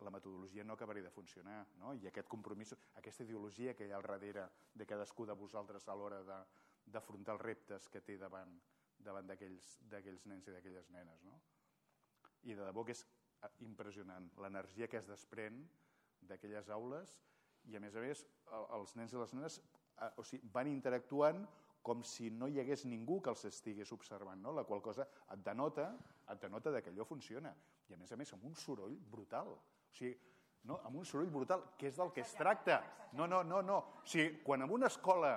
Speaker 3: la metodologia no acabaria de funcionar. No? I aquest compromís, aquesta ideologia que hi ha al darrere de cadascú de vosaltres a l'hora d'afrontar els reptes que té davant davant d'aquells nens i d'aquelles nenes. No? I de debò que és eh, impressionant l'energia que es desprèn d'aquelles aules i a més a més els nens i les nenes eh, o sigui, van interactuant com si no hi hagués ningú que els estigués observant, no? la qual cosa et denota, et denota que allò funciona. I a més a més amb un soroll brutal. O sigui, no? amb un soroll brutal, que és del que es tracta. No, no, no, no. O sigui, quan en una escola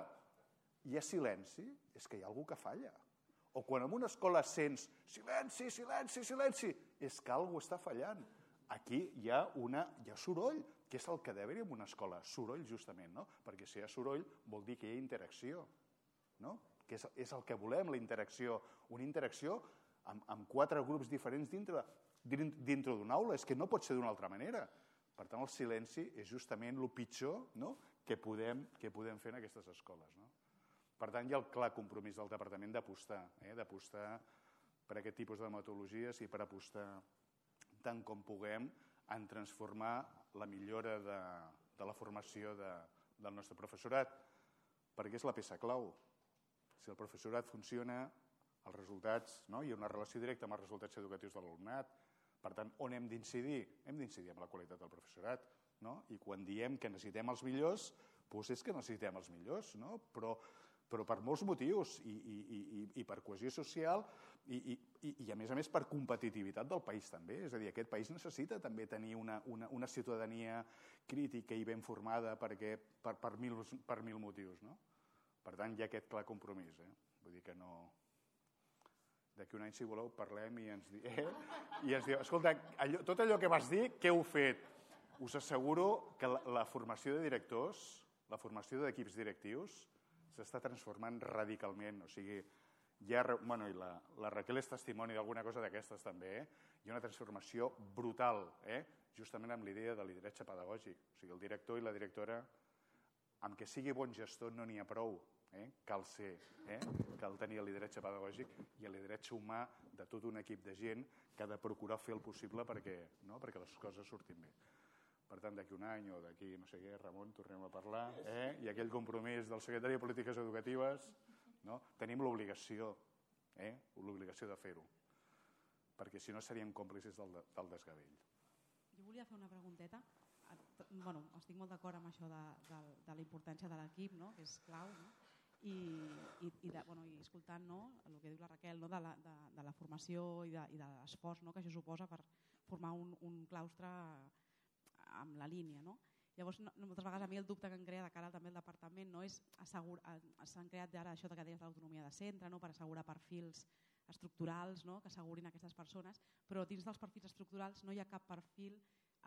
Speaker 3: hi ha silenci, és que hi ha algú que falla. O quan en una escola sents silenci, silenci, silenci, és que algú està fallant. Aquí hi ha, una, hi ha soroll, que és el que ha d'haver en una escola, soroll justament, no? perquè si hi ha soroll vol dir que hi ha interacció, no? que és, és el que volem, la interacció, una interacció amb, amb quatre grups diferents dintre, dintre d'una aula, és que no pot ser d'una altra manera. Per tant, el silenci és justament el pitjor no? que, podem, que podem fer en aquestes escoles. No? Per tant, hi ha el clar compromís del departament d'apostar, eh? d'apostar per aquest tipus de metodologies i per apostar tant com puguem en transformar la millora de, de la formació de, del nostre professorat, perquè és la peça clau. Si el professorat funciona, els resultats, no? hi ha una relació directa amb els resultats educatius de l'alumnat, per tant, on hem d'incidir? Hem d'incidir en la qualitat del professorat. No? I quan diem que necessitem els millors, doncs és que necessitem els millors, no? però, però per molts motius, i, i, i, i per cohesió social, i, i, i a més a més per competitivitat del país també. És a dir, aquest país necessita també tenir una, una, una ciutadania crítica i ben formada perquè, per, per, mil, per mil motius. No? Per tant, hi ha aquest clar compromís. Eh? Vull dir que no, d'aquí un any, si voleu, parlem i ens, di eh? i ens diu, escolta, allò, tot allò que vas dir, què heu fet? Us asseguro que la, la formació de directors, la formació d'equips directius, s'està transformant radicalment. O sigui, ja, bueno, i la, la Raquel és testimoni d'alguna cosa d'aquestes també, eh? hi ha una transformació brutal, eh? justament amb l'idea de lideratge pedagògic. O sigui, el director i la directora, amb que sigui bon gestor no n'hi ha prou, eh? cal ser, eh? cal tenir el lideratge pedagògic i el lideratge humà de tot un equip de gent que ha de procurar fer el possible perquè, no? perquè les coses surtin bé. Per tant, d'aquí un any o d'aquí, no sé què, Ramon, tornem a parlar, eh? i aquell compromís del secretari de Polítiques Educatives, no? tenim l'obligació, eh? l'obligació de fer-ho, perquè si no seríem còmplices del, del desgavell.
Speaker 13: Jo volia fer una pregunteta. Bueno, estic molt d'acord amb això de, de, de la importància de l'equip, no? que és clau, no? I, i, i, de, bueno, i escoltant no, el que diu la Raquel no, de, la, de, de la formació i de, i de l'esforç no, que això suposa per formar un, un claustre amb la línia. No? Llavors, no, moltes vegades a mi el dubte que em crea de cara també al departament no, és s'han creat ara això que deies l'autonomia de centre no, per assegurar perfils estructurals no, que assegurin aquestes persones, però dins dels perfils estructurals no hi ha cap perfil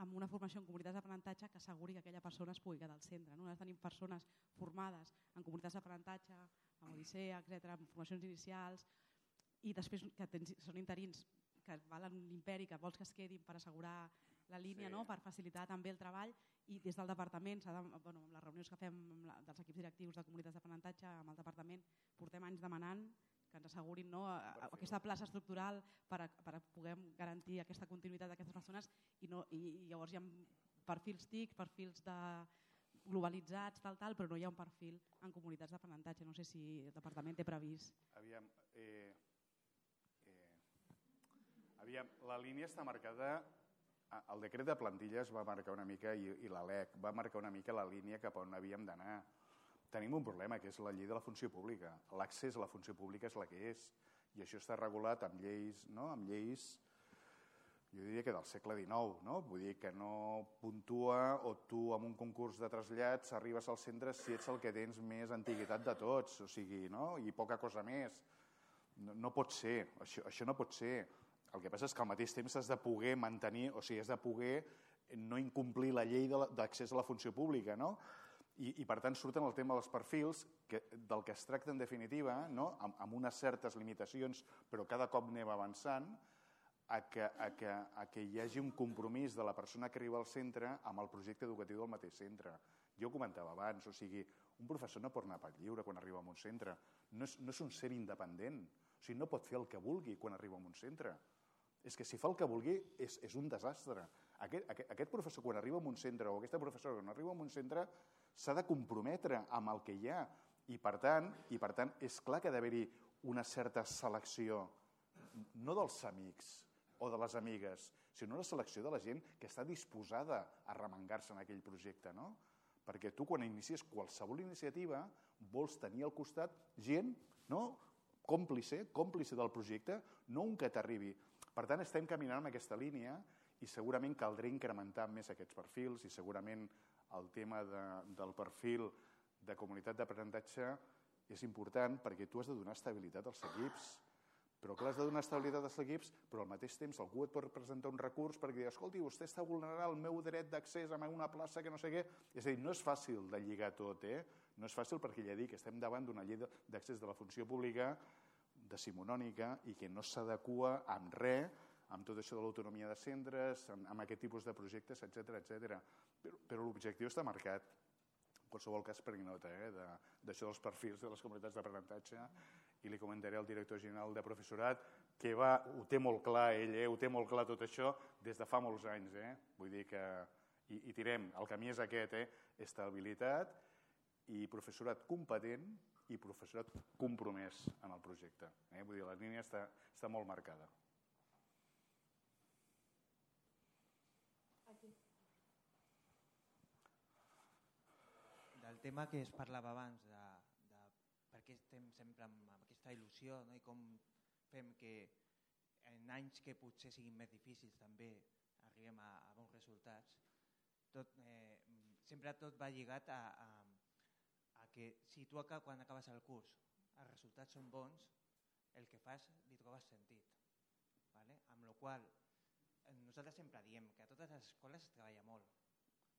Speaker 13: amb una formació en comunitats d'aprenentatge que asseguri que aquella persona es pugui quedar al centre. No? Nosaltres tenim persones formades en comunitats d'aprenentatge, en Odissea, etc, en formacions inicials, i després que tens, són interins que valen l'imperi, que vols que es quedin per assegurar la línia, sí. no? per facilitar també el treball i des del departament, de, bueno, amb les reunions que fem amb la, dels equips directius de comunitats d'aprenentatge amb el departament, portem anys demanant que ens assegurin no, aquesta plaça estructural per a, per a poder garantir aquesta continuïtat d'aquestes persones i, no, i, i llavors hi ha perfils TIC, perfils de globalitzats, tal, tal, però no hi ha un perfil en comunitats d'aprenentatge. No sé si el departament té previst.
Speaker 3: Aviam, eh, eh, aviam, la línia està marcada el decret de plantilles va marcar una mica i, i la LEC va marcar una mica la línia cap on havíem d'anar tenim un problema, que és la llei de la funció pública. L'accés a la funció pública és la que és, i això està regulat amb lleis, no? amb lleis jo diria que del segle XIX, no? vull dir que no puntua o tu amb un concurs de trasllats arribes al centre si ets el que tens més antiguitat de tots, o sigui, no? i poca cosa més. No, no pot ser, això, això no pot ser. El que passa és que al mateix temps has de poder mantenir, o sigui, has de poder no incomplir la llei d'accés a la funció pública, no? I, i per tant surten el tema dels perfils, que, del que es tracta en definitiva, no? amb, amb unes certes limitacions, però cada cop anem avançant, a que, a, que, a que hi hagi un compromís de la persona que arriba al centre amb el projecte educatiu del mateix centre. Jo ho comentava abans, o sigui, un professor no pot anar per lliure quan arriba a un centre. No és, no és un ser independent. O sigui, no pot fer el que vulgui quan arriba a un centre. És que si fa el que vulgui és, és un desastre. Aquest, aquest, aquest professor quan arriba a un centre o aquesta professora quan arriba a un centre s'ha de comprometre amb el que hi ha i per tant, i per tant és clar que ha d'haver-hi una certa selecció, no dels amics o de les amigues, sinó una selecció de la gent que està disposada a remengar-se en aquell projecte. No? Perquè tu quan inicies qualsevol iniciativa vols tenir al costat gent no? còmplice, còmplice del projecte, no un que t'arribi. Per tant, estem caminant en aquesta línia i segurament caldrà incrementar més aquests perfils i segurament el tema de, del perfil de comunitat d'aprenentatge és important perquè tu has de donar estabilitat als equips. Però clar, has de donar estabilitat als equips, però al mateix temps algú et pot presentar un recurs perquè dir, escolti, vostè està vulnerant el meu dret d'accés a una plaça que no sé què. És a dir, no és fàcil de lligar tot, eh? No és fàcil perquè ja dic, estem davant d'una llei d'accés de la funció pública decimonònica i que no s'adequa amb res amb tot això de l'autonomia de centres, amb, amb aquest tipus de projectes, etc etc. Però, però l'objectiu està marcat. En qualsevol cas, prenc nota eh, d'això de, dels perfils de les comunitats d'aprenentatge i li comentaré al director general de professorat que va, ho té molt clar ell, eh, ho té molt clar tot això des de fa molts anys. Eh? Vull dir que i, i tirem, el camí és aquest, eh? estabilitat i professorat competent i professorat compromès en el projecte. Eh? Vull dir, la línia està, està molt marcada.
Speaker 14: Tema que es parlava abans, de, de per què estem sempre amb, amb aquesta il·lusió no? i com fem que en anys que potser siguin més difícils també arribem a, a bons resultats, tot, eh, sempre tot va lligat a, a, a que si tu acabes, quan acabes el curs els resultats són bons, el que fas li trobes sentit. ¿vale? Amb la qual nosaltres sempre diem que a totes les escoles es treballa molt,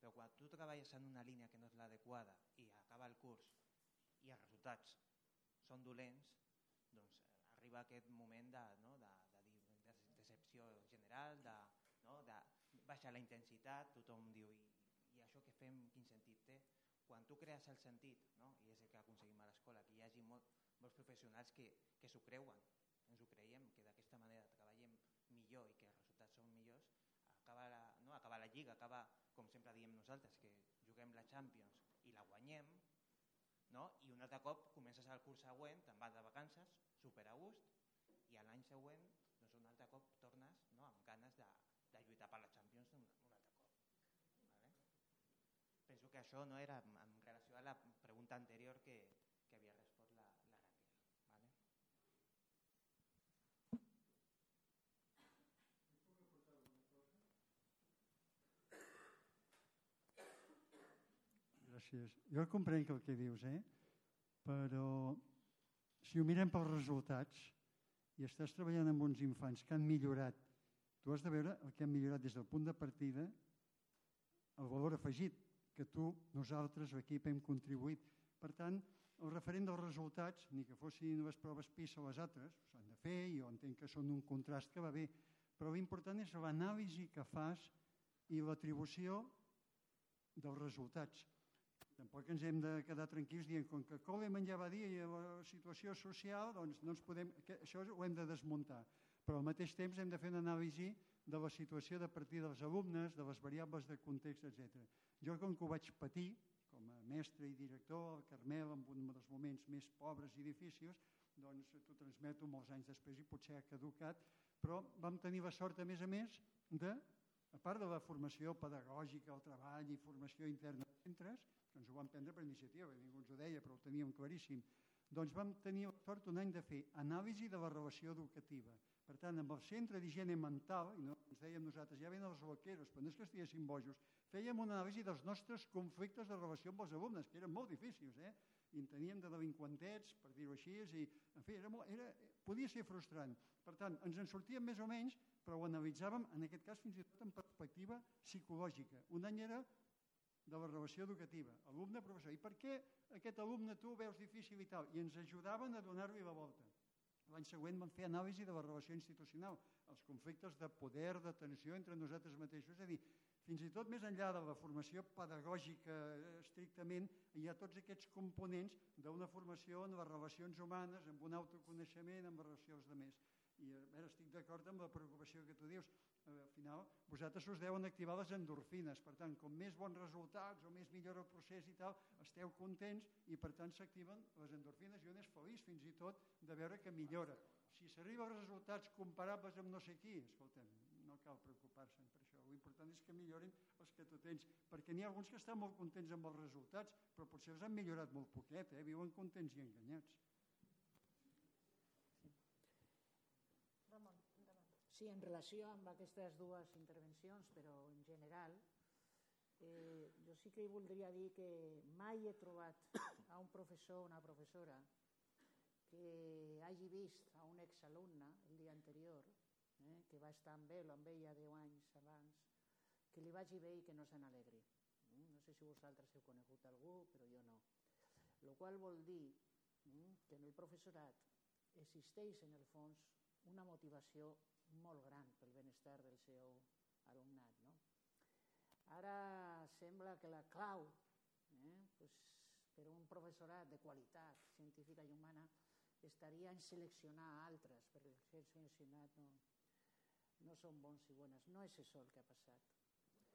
Speaker 14: però quan tu treballes en una línia que no és l'adequada i acaba el curs i els resultats són dolents, doncs arriba aquest moment de, no, de, de, de decepció general, de, no, de baixar la intensitat, tothom diu i, i això que fem quin sentit té? Quan tu crees el sentit, no, i és el que aconseguim a l'escola, que hi hagi molt, molts professionals que, que s'ho creuen, ens ho creiem, que d'aquesta manera treballem millor i que els resultats són millors, acaba la, no, acaba la Lliga, acaba, com sempre diem nosaltres, que juguem la Champions i la guanyem, no? i un altre cop comences el curs següent, te'n vas de vacances, super a gust, i l'any següent doncs un altre cop tornes no? amb ganes de, de lluitar per la Champions un, un altre cop. Vale? Penso que això no era en relació a la pregunta anterior que, que havia la,
Speaker 11: Gràcies. Jo comprenc el que dius, eh? però si ho mirem pels resultats i estàs treballant amb uns infants que han millorat, tu has de veure el que han millorat des del punt de partida el valor afegit que tu, nosaltres, l'equip hem contribuït. Per tant, el referent dels resultats, ni que fossin les proves PISA o les altres, s'han de fer, jo entenc que són un contrast que va bé, però l'important és l'anàlisi que fas i l'atribució dels resultats. Tampoc ens hem de quedar tranquils dient com que Coleman ja va dir i la situació social, doncs no ens podem, això ho hem de desmuntar. Però al mateix temps hem de fer una anàlisi de la situació de partir dels alumnes, de les variables de context, etc. Jo, com que ho vaig patir, com a mestre i director, al Carmel, en un dels moments més pobres i difícils, doncs t'ho transmeto molts anys després i potser ha caducat, però vam tenir la sort, a més a més, de, a part de la formació pedagògica, el treball i formació interna de centres, que ens ho vam prendre per iniciativa, ningú ens ho deia, però ho teníem claríssim, doncs vam tenir la sort un any de fer anàlisi de la relació educativa. Per tant, amb el centre d'higiene mental, i no ens dèiem nosaltres, ja venen els vaqueros, però no és que estiguéssim bojos, fèiem una anàlisi dels nostres conflictes de relació amb els alumnes, que eren molt difícils, eh? i en teníem de delinqüentets, per dir-ho així, i, en fi, era molt, era, podia ser frustrant. Per tant, ens en sortíem més o menys, però ho analitzàvem, en aquest cas, fins i tot en perspectiva psicològica. Un any era de la relació educativa, alumne-professor. I per què aquest alumne tu veus difícil i tal? I ens ajudaven a donar-li la volta. L'any següent vam fer anàlisi de la relació institucional, els conflictes de poder, de tensió entre nosaltres mateixos. És a dir, fins i tot més enllà de la formació pedagògica eh, estrictament, hi ha tots aquests components d'una formació en les relacions humanes, amb un autoconeixement, amb les relacions de més. I a veure, estic d'acord amb la preocupació que tu dius. Eh, al final, vosaltres us deuen activar les endorfines. Per tant, com més bons resultats o més millor el procés i tal, esteu contents i per tant s'activen les endorfines i un és feliç fins i tot de veure que millora. Si s'arriba als resultats comparables amb no sé qui, escolta'm, no cal preocupar-se'n per això. L'important és que millorin els que tu tens, perquè n'hi ha alguns que estan molt contents amb els resultats, però potser els han millorat molt poquet, eh? viuen contents i enganyats.
Speaker 4: Sí, en relació amb aquestes dues intervencions, però en general, eh, jo sí que voldria dir que mai he trobat a un professor o una professora que hagi vist a un exalumne el dia anterior, eh, que va estar amb ell o amb ella 10 anys abans, que li vagi bé i que no se n'alegri. Mm? No sé si vosaltres heu conegut algú, però jo no. Lo qual vol dir mm, que en el professorat existeix en el fons una motivació molt gran pel benestar del seu alumnat. No? Ara sembla que la clau eh, pues, per un professorat de qualitat científica i humana estaria en seleccionar altres, perquè els que han seleccionat no, no són bons i bones. No és això el que ha passat.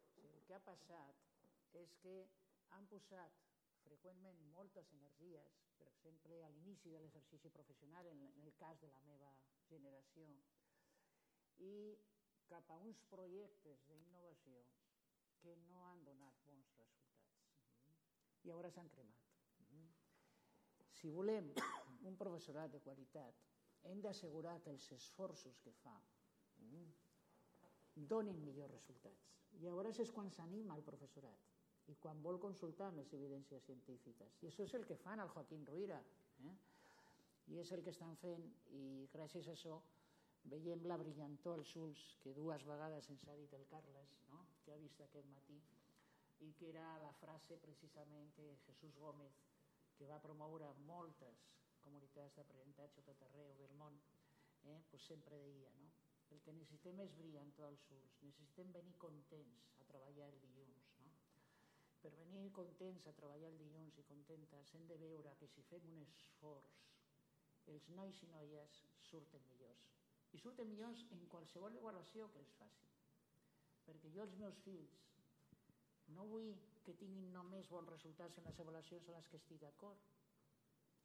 Speaker 4: O sigui, el que ha passat és que han posat freqüentment moltes energies, per exemple, a l'inici de l'exercici professional, en el cas de la meva generació, i cap a uns projectes d'innovació que no han donat bons resultats. I ara s'han cremat. Si volem un professorat de qualitat, hem d'assegurar que els esforços que fa donin millors resultats. I llavors és quan s'anima el professorat i quan vol consultar més evidències científiques. I això és el que fan el Joaquín Ruira. Eh? I és el que estan fent i gràcies a això veiem la brillantor als ulls que dues vegades ens ha dit el Carles, no? que ha vist aquest matí, i que era la frase precisament que Jesús Gómez, que va promoure moltes comunitats d'aprenentatge tot arreu del món, eh? pues sempre deia, no? el que necessitem és brillantor als ulls, necessitem venir contents a treballar el dilluns. No? Per venir contents a treballar el dilluns i contentes hem de veure que si fem un esforç els nois i noies surten millors i surten millors en qualsevol avaluació que els faci. Perquè jo els meus fills no vull que tinguin només bons resultats en les avaluacions en les que estic d'acord.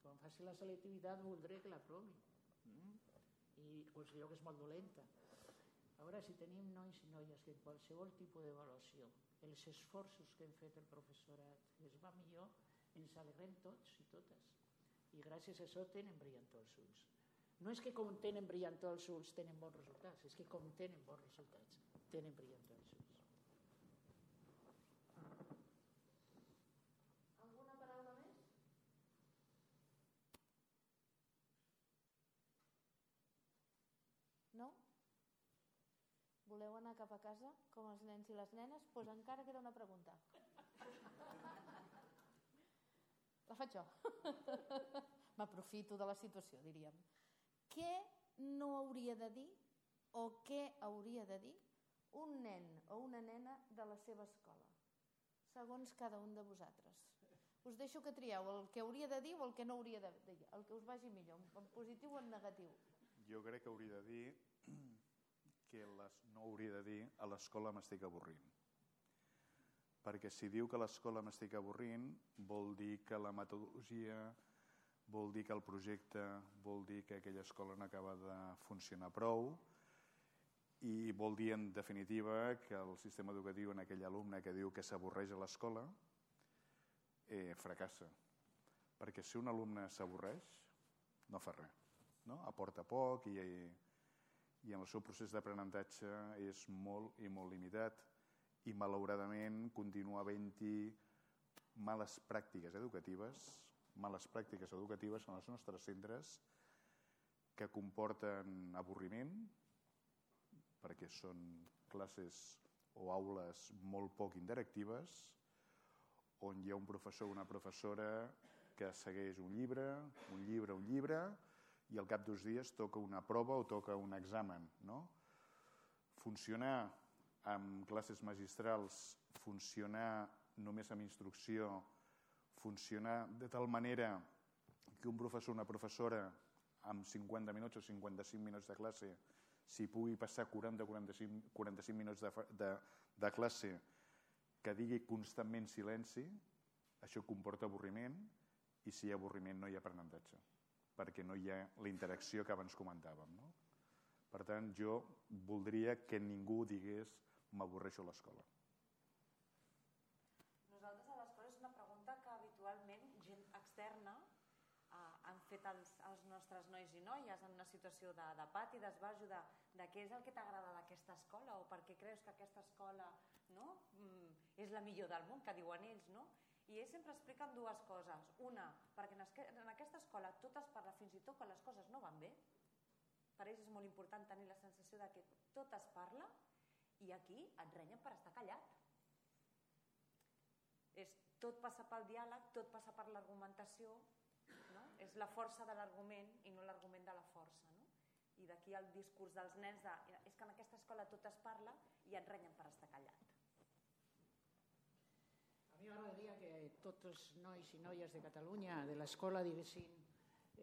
Speaker 4: Quan faci la selectivitat voldré que l'aprovi. Mm? I considero que és molt dolenta. A veure, si tenim nois i noies que qualsevol tipus d'avaluació els esforços que hem fet el professorat es va millor, ens alegrem tots i totes. I gràcies a això tenen brillantor els ulls. No és que com tenen brillantor els ulls tenen bons resultats, és que com tenen bons resultats tenen brillantor els ulls.
Speaker 1: Alguna paraula més? No? Voleu anar cap a casa, com els nens i les nenes, doncs encara queda una pregunta. La faig jo. *laughs* M'aprofito de la situació, diríem. Què no hauria de dir o què hauria de dir un nen o una nena de la seva escola, segons cada un de vosaltres? Us deixo que trieu el que hauria de dir o el que no hauria de dir, el que us vagi millor, en positiu o en negatiu.
Speaker 3: Jo crec que hauria de dir que les, no hauria de dir a l'escola m'estic avorrint. Perquè si diu que l'escola m'estic avorrint, vol dir que la metodologia, vol dir que el projecte, vol dir que aquella escola no acaba de funcionar prou i vol dir, en definitiva, que el sistema educatiu en aquell alumne que diu que s'avorreix a l'escola eh, fracassa. Perquè si un alumne s'avorreix, no fa res. No? Aporta poc i, i en el seu procés d'aprenentatge és molt i molt limitat i malauradament continua havent-hi males pràctiques educatives males pràctiques educatives en els nostres centres que comporten avorriment perquè són classes o aules molt poc interactives on hi ha un professor o una professora que segueix un llibre, un llibre, un llibre, i al cap d'uns dies toca una prova o toca un examen. No? Funcionar amb classes magistrals, funcionar només amb instrucció, funcionar de tal manera que un professor o una professora amb 50 minuts o 55 minuts de classe s'hi pugui passar 40 o 45, 45 minuts de, de, de classe que digui constantment silenci, això comporta avorriment i si hi ha avorriment no hi ha aprenentatge, perquè no hi ha la interacció que abans comentàvem. No? Per tant, jo voldria que ningú digués m'avorreixo a l'escola.
Speaker 2: Nosaltres a l'escola és una pregunta que habitualment gent externa eh, han fet els, els nostres nois i noies en una situació de, de pati, d'esbarjo, de, de què és el que t'agrada d'aquesta escola o per què creus que aquesta escola no? Mm, és la millor del món, que diuen ells, no? I ells sempre expliquen dues coses. Una, perquè en aquesta escola tot es parla fins i tot quan les coses no van bé. Per ells és molt important tenir la sensació de que tot es parla i aquí et renyen per estar callat. És, tot passa pel diàleg, tot passa per l'argumentació? És la força de l'argument i no l'argument de la força. No? I d'aquí el discurs dels nens de, és que en aquesta escola tot es parla i et renyen per estar callat.
Speaker 4: A mi m'agradaria que tots els nois i noies de Catalunya, de l'escola, diguessin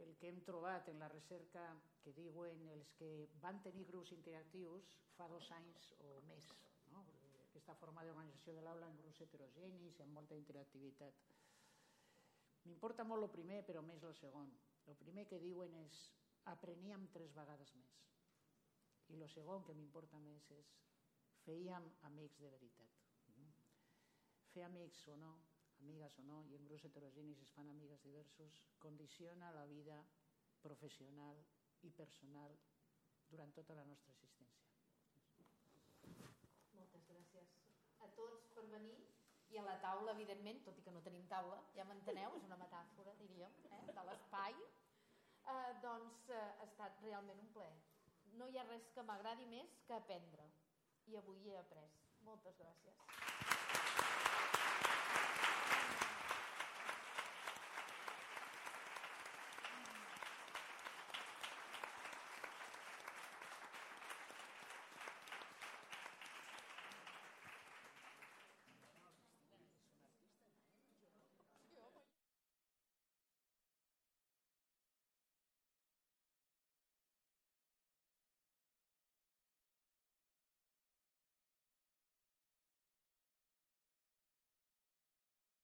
Speaker 4: el que hem trobat en la recerca que diuen els que van tenir grups interactius fa dos anys o més. No? Aquesta forma d'organització de l'aula en grups heterogenis amb molta interactivitat. M'importa molt el primer, però més el segon. El primer que diuen és apreníem tres vegades més. I el segon que m'importa més és fèiem amics de veritat. Fer amics o no, amigues o no, i en grups heterogenis es fan amigues diversos, condiciona la vida professional i personal durant tota la nostra existència.
Speaker 1: Moltes gràcies a tots per venir i a la taula, evidentment, tot i que no tenim taula, ja m'enteneu, és una metàfora, diríem, eh, de l'espai, eh, doncs eh, ha estat realment un plaer. No hi ha res que m'agradi més que aprendre i avui he après. Moltes gràcies.